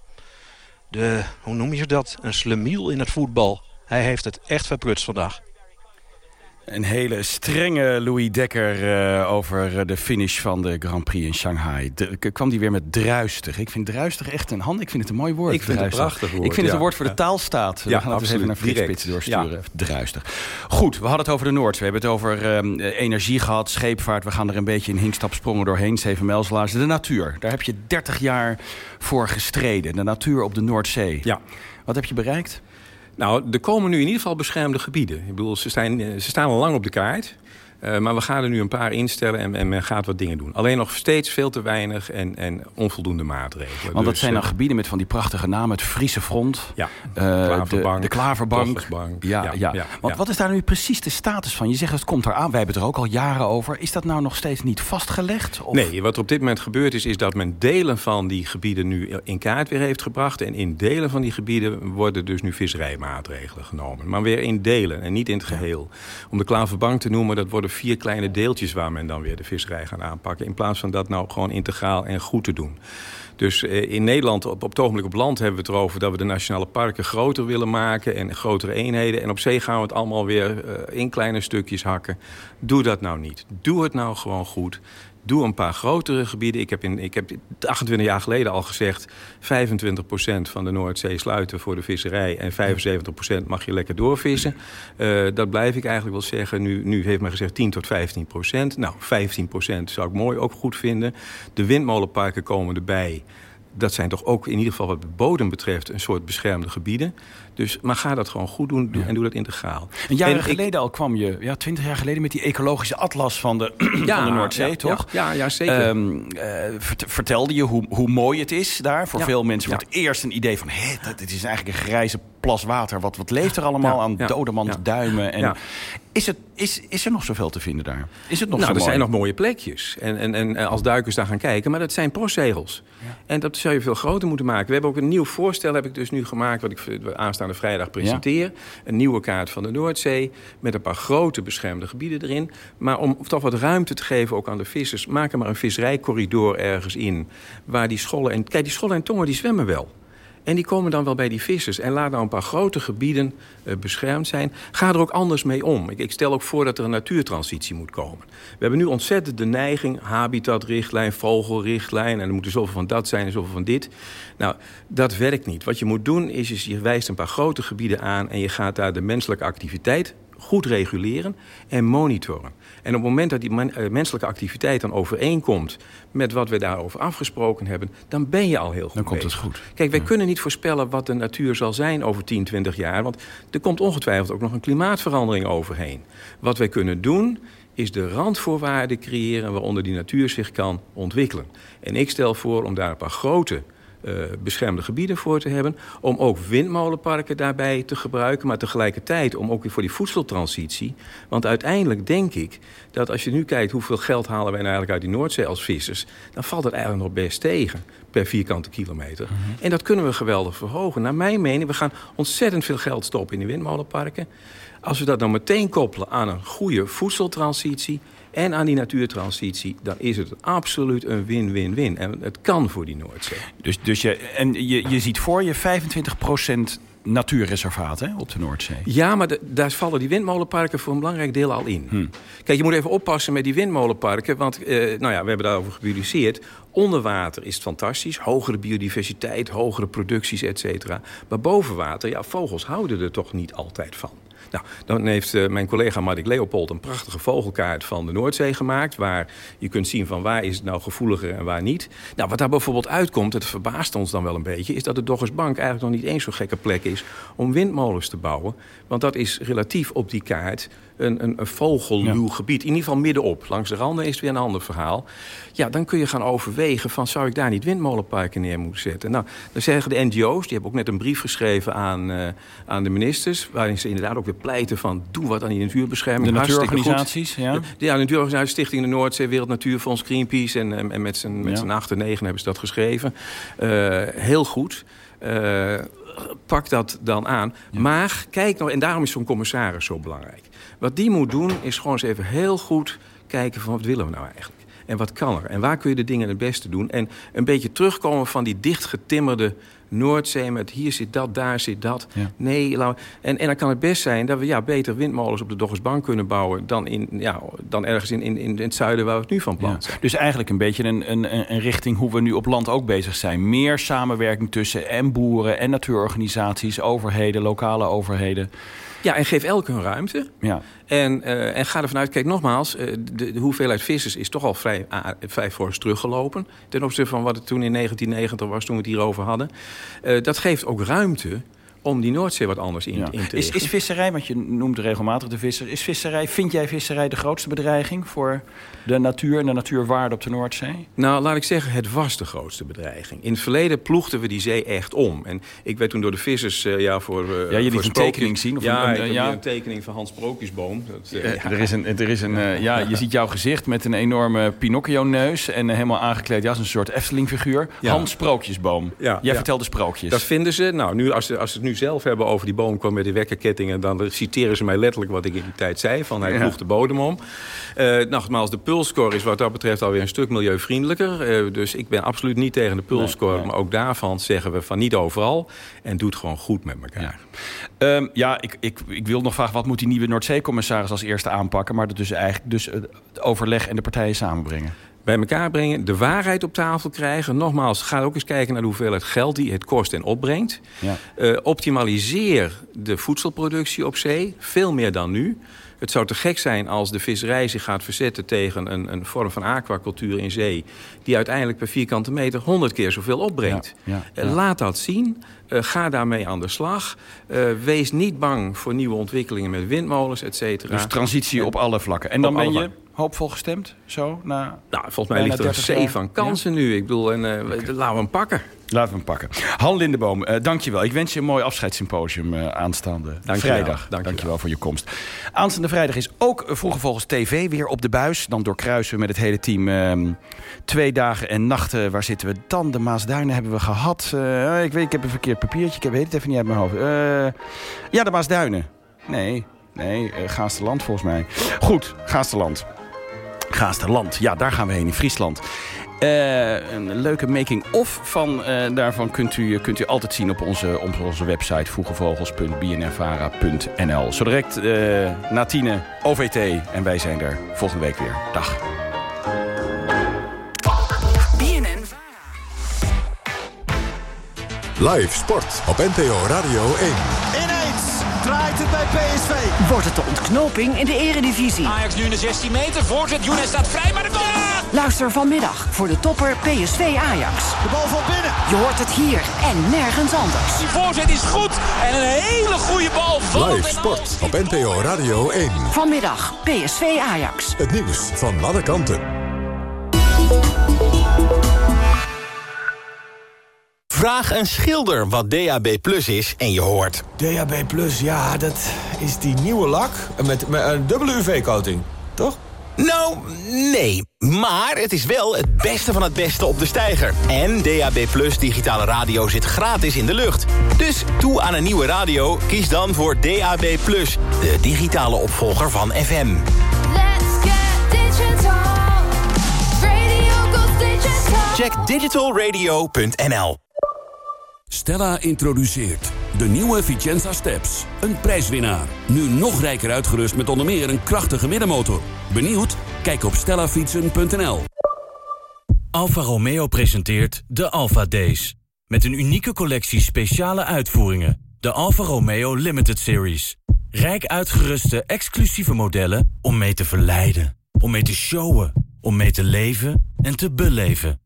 de, hoe noem je dat? Een slemiel in het voetbal. Hij heeft het echt verprutst vandaag. Een hele strenge Louis Dekker uh, over de finish van de Grand Prix in Shanghai. De, kwam die weer met druistig. Ik vind druistig echt een hand. Ik vind het een mooi woord. Ik vind druistig. het een prachtig woord. Ik vind het een woord voor de taalstaat. We ja, gaan het eens even naar Frits doorsturen. Ja. Druistig. Goed, we hadden het over de Noord. We hebben het over um, energie gehad, scheepvaart. We gaan er een beetje in hinkstapsprongen doorheen. Zeven mijlslaars. De natuur. Daar heb je 30 jaar voor gestreden. De natuur op de Noordzee. Ja. Wat heb je bereikt? Nou, er komen nu in ieder geval beschermde gebieden. Ik bedoel, ze, zijn, ze staan al lang op de kaart. Uh, maar we gaan er nu een paar instellen en, en, men gaat wat dingen doen. Alleen nog steeds veel te weinig en, en onvoldoende maatregelen. Want dat dus, zijn dan uh, gebieden met van die prachtige namen. Het Friese Front. Ja, uh, Klaverbank, de, de Klaverbank. Ja, ja, ja. ja, Want wat is daar nu precies de status van? Je zegt het komt eraan. Wij hebben het er ook al jaren over. Is dat nou nog steeds niet vastgelegd? Of? Nee, wat er op dit moment gebeurd is... is dat men delen van die gebieden nu in kaart weer heeft gebracht. En in delen van die gebieden worden dus nu visserijmaatregelen genomen. Maar weer in delen en niet in het geheel. Om de Klaverbank te noemen, dat worden vier kleine deeltjes... waar men dan weer de visserij gaat aanpakken. In plaats van dat nou gewoon integraal en goed te doen. Dus eh, in Nederland, op, op het ogenblik op land hebben we het erover... dat we de nationale parken groter willen maken en grotere eenheden. En op zee gaan we het allemaal weer uh, in kleine stukjes hakken. Doe dat nou niet. Doe het nou gewoon goed. Doe een paar grotere gebieden. Ik heb, in, ik heb 28 jaar geleden al gezegd... 25% van de Noordzee sluiten voor de visserij... en 75% mag je lekker doorvissen. Uh, dat blijf ik eigenlijk wel zeggen. Nu, nu heeft men gezegd 10 tot 15%. Nou, 15% zou ik mooi ook goed vinden. De windmolenparken komen erbij dat zijn toch ook in ieder geval wat de bodem betreft... een soort beschermde gebieden. Dus, maar ga dat gewoon goed doen ja. en doe dat integraal. Een jaren geleden ik, al kwam je, ja, twintig jaar geleden... met die ecologische atlas van de, ja, *clears throat* van de Noordzee, ja, toch? Ja, ja, zeker. Um, uh, vertelde je hoe, hoe mooi het is daar. Voor veel mensen wordt eerst een idee van... hé, dit is eigenlijk een grijze plas water. Wat, wat leeft er allemaal aan dodemans duimen? En is, het, is, is er nog zoveel te vinden daar? Is het nog nou, er mooi? zijn nog mooie plekjes. En, en, en als duikers daar gaan kijken. Maar dat zijn postzegels. En dat zou je veel groter moeten maken. We hebben ook een nieuw voorstel heb ik dus nu gemaakt... wat ik aanstaande vrijdag presenteer. Een nieuwe kaart van de Noordzee. Met een paar grote beschermde gebieden erin. Maar om toch wat ruimte te geven ook aan de vissers... maak er maar een visserijcorridor ergens in. Waar die schollen en... Kijk, die schollen en tongen die zwemmen wel. En die komen dan wel bij die vissers. En laat nou een paar grote gebieden uh, beschermd zijn. Ga er ook anders mee om. Ik, ik, stel ook voor dat er een natuurtransitie moet komen. We hebben nu ontzettend de neiging... habitatrichtlijn, vogelrichtlijn... en er moet er zoveel van dat zijn en zoveel van dit. Nou, dat werkt niet. Wat je moet doen is, is je wijst een paar grote gebieden aan... en je gaat daar de menselijke activiteit goed reguleren en monitoren. En op het moment dat die uh, menselijke activiteit dan overeenkomt... met wat we daarover afgesproken hebben... dan ben je al heel goed Dan komt het goed. Kijk, wij ja. kunnen niet voorspellen wat de natuur zal zijn over 10, 20 jaar... want er komt ongetwijfeld ook nog een klimaatverandering overheen. Wat wij kunnen doen is de randvoorwaarden creëren... waaronder die natuur zich kan ontwikkelen. En ik stel voor om daar een paar grote beschermde gebieden voor te hebben. Om ook windmolenparken daarbij te gebruiken. Maar tegelijkertijd om ook weer voor die voedseltransitie. Want uiteindelijk denk ik dat als je nu kijkt hoeveel geld halen wij nou eigenlijk uit die Noordzee als vissers. Dan valt het eigenlijk nog best tegen per vierkante kilometer. Mm -hmm. En dat kunnen we geweldig verhogen. Naar mijn mening, we gaan ontzettend veel geld stoppen in die windmolenparken. Als we dat dan meteen koppelen aan een goede voedseltransitie en aan die natuurtransitie... dan is het absoluut een win-win-win. En het kan voor die Noordzee. Dus, dus je, en je, je ziet voor je 25% natuurreservaat hè, op de Noordzee. Ja, maar de, daar vallen die windmolenparken voor een belangrijk deel al in. Hm. Kijk, je moet even oppassen met die windmolenparken. Want eh, nou ja, we hebben daarover gepubliceerd. Onder water is het fantastisch. Hogere biodiversiteit, hogere producties, et cetera. Maar boven water, ja, vogels houden er toch niet altijd van. Nou, dan heeft uh, mijn collega Mark Leopold een prachtige vogelkaart van de Noordzee gemaakt... waar je kunt zien van waar is het nou gevoeliger en waar niet. Nou, wat daar bijvoorbeeld uitkomt, het verbaast ons dan wel een beetje... is dat de Doggersbank eigenlijk nog niet eens zo'n gekke plek is om windmolens te bouwen. Want dat is relatief op die kaart een, een, een vogelluw gebied. In ieder geval middenop. Langs de randen is het weer een ander verhaal. Ja, dan kun je gaan overwegen van... zou ik daar niet windmolenparken neer moeten zetten? Nou, dan zeggen de NGO's, die hebben ook net een brief geschreven aan, uh, aan de ministers... waarin ze inderdaad ook weer pleiten van... doe wat aan die natuurbescherming. De natuurorganisaties, ja? De, ja, de natuurorganisatie Stichting de Noordzee... Wereld Natuurfonds, Greenpeace... en, en, en met z'n ja. acht en negen hebben ze dat geschreven. Uh, heel goed. Uh, pak dat dan aan. Ja. Maar kijk nog, en daarom is zo'n commissaris zo belangrijk. Wat die moet doen, is gewoon eens even heel goed kijken van wat willen we nou eigenlijk. En wat kan er? En waar kun je de dingen het beste doen? En een beetje terugkomen van die dichtgetimmerde Noordzee met hier zit dat, daar zit dat. Ja. Nee, en, en dan kan het best zijn dat we ja, beter windmolens op de Doggersbank kunnen bouwen... dan, in, ja, dan ergens in, in, in het zuiden waar we het nu van plan zijn. Ja. Dus eigenlijk een beetje een, een, een richting hoe we nu op land ook bezig zijn. Meer samenwerking tussen en boeren en natuurorganisaties, overheden, lokale overheden... Ja, en geef elk hun ruimte. Ja. En, uh, en ga ervan uit, kijk nogmaals, uh, de, de, hoeveelheid vissers is toch al vrij, fors teruggelopen. Ten opzichte van wat het toen in 1990 was, toen we het hierover hadden. dat geeft ook ruimte om die Noordzee wat anders in, Ja. in te Is, is visserij, want je noemt regelmatig de visser... Is visserij, vind jij visserij de grootste bedreiging... voor de natuur en de natuurwaarde op de Noordzee? Nou, laat ik zeggen, het was de grootste bedreiging. In het verleden ploegden we die zee echt om. En ik werd toen door de vissers ja, ja, voor... eh, Ja, je liet een tekening zien, of ja, een- ja. een tekening van Hans Sprookjesboom. Dat, eh, ja. Er is een, er is een, ja, je ziet jouw gezicht met een enorme Pinocchio-neus... en helemaal aangekleed ja, als een soort Efteling-figuur. Ja. Hans Sprookjesboom. Ja, Jij ja. vertelde sprookjes. Dat vinden ze. Nou, nu, als, ze, als het nu zelf hebben over die boom kwam met de wekkerkettingen... dan citeren ze mij letterlijk wat ik in die tijd zei. Van hij Ja. ploegt de bodem om. Eh, nogmaals, de pulscore is wat dat betreft alweer een stuk milieuvriendelijker. Eh, dus ik ben absoluut niet tegen de pulscore. Maar ook daarvan zeggen we van niet overal. En doe het gewoon goed met elkaar. Ehm, ja, ik, ik, ik wil nog vragen... wat moet die nieuwe Noordzee-commissaris als eerste aanpakken... maar dat dus eigenlijk dus het overleg en de partijen samenbrengen. Bij elkaar brengen, de waarheid op tafel krijgen. Nogmaals, ga ook eens kijken naar de hoeveelheid geld die het kost en opbrengt. Ja. Eh, optimaliseer de voedselproductie op zee, veel meer dan nu. Het zou te gek zijn als de visserij zich gaat verzetten tegen een, een vorm van aquacultuur in zee... die uiteindelijk per vierkante meter honderd keer zoveel opbrengt. Ja, ja, Eh, ja. Laat dat zien. Eh, ga daarmee aan de slag. Eh, wees niet bang voor nieuwe ontwikkelingen met windmolens, et cetera. Dus transitie op alle vlakken. En dan ben je hoopvol gestemd? Zo, na Nou, volgens mij ligt er een 30 zee van kansen nu. Ik bedoel, en, laten we hem pakken. Laten we hem pakken. Han Lindeboom, eh, dankjewel. Ik wens je een mooi afscheidssymposium eh, aanstaande Dankjewel. vrijdag. Dankjewel. voor je komst. Aanstaande vrijdag is ook eh, Vroege Vogels TV weer op de buis. Dan doorkruisen we met het hele team ehm, twee dagen en nachten. Waar zitten we dan? De Maasduinen hebben we gehad. Eh, ik weet, ik heb een verkeerd papiertje. Ik weet het even niet uit mijn hoofd. Ja, de Maasduinen. Nee, nee, uh, Gaasterland volgens mij. Goed, Gaasterland. Gaasterland, ja, daar gaan we heen, in Friesland. Eh, een leuke making-of van eh, daarvan kunt u, kunt u altijd zien op onze, op onze website vroegevogels.bnrvara.nl. Zo direct eh, na tienen OVT en wij zijn er volgende week weer. Dag. BNN Live sport op NPO Radio 1. Ineens draait het bij PSV. Wordt het de ontknoping in de eredivisie? Ajax nu in de 16 meter. Voorzet. Younes staat vrij, maar de goal! Luister vanmiddag voor de topper PSV Ajax. De bal valt binnen. Je hoort het hier en nergens anders. Die voorzet is goed. En een hele goede bal. Vallend Live sport op NPO Radio 1. Vanmiddag PSV Ajax. Het nieuws van alle kanten. Vraag een schilder wat DAB Plus is en je hoort. DAB Plus, ja, dat is die nieuwe lak met, met een dubbele UV-coating, toch? Nou, nee. Maar het is wel het beste van het beste op de steiger. En DAB Plus digitale radio zit gratis in de lucht. Dus toe aan een nieuwe radio, kies dan voor DAB Plus. De digitale opvolger van FM. Check digitalradio.nl Stella introduceert de nieuwe Vicenza Steps. Een prijswinnaar. Nu nog rijker uitgerust met onder meer een krachtige middenmotor. Benieuwd? Kijk op stellafietsen.nl. Alfa Romeo presenteert de Alfa Days. Met een unieke collectie speciale uitvoeringen. De Alfa Romeo Limited Series. Rijk uitgeruste exclusieve modellen om mee te verleiden. Om mee te showen. Om mee te leven en te beleven.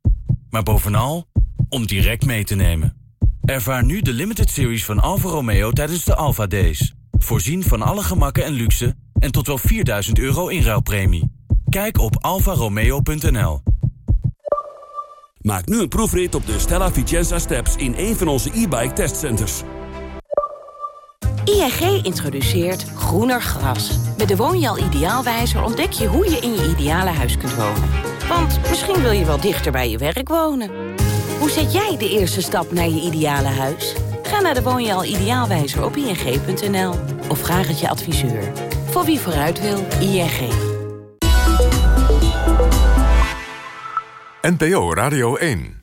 Maar bovenal, om direct mee te nemen. Ervaar nu de limited series van Alfa Romeo tijdens de Alfa Days. Voorzien van alle gemakken en luxe en tot wel 4000 euro inruilpremie. Kijk op alfaromeo.nl. Maak nu een proefrit op de Stella Vicenza Steps in een van onze e-bike testcenters. ING introduceert groener gras. Met de Woonjaal Ideaalwijzer ontdek je hoe je in je ideale huis kunt wonen. Want misschien wil je wel dichter bij je werk wonen. Hoe zet jij de eerste stap naar je ideale huis? Ga naar de Woonjaal Ideaalwijzer op ing.nl of vraag het je adviseur. Voor wie vooruit wil, ING. NPO Radio 1.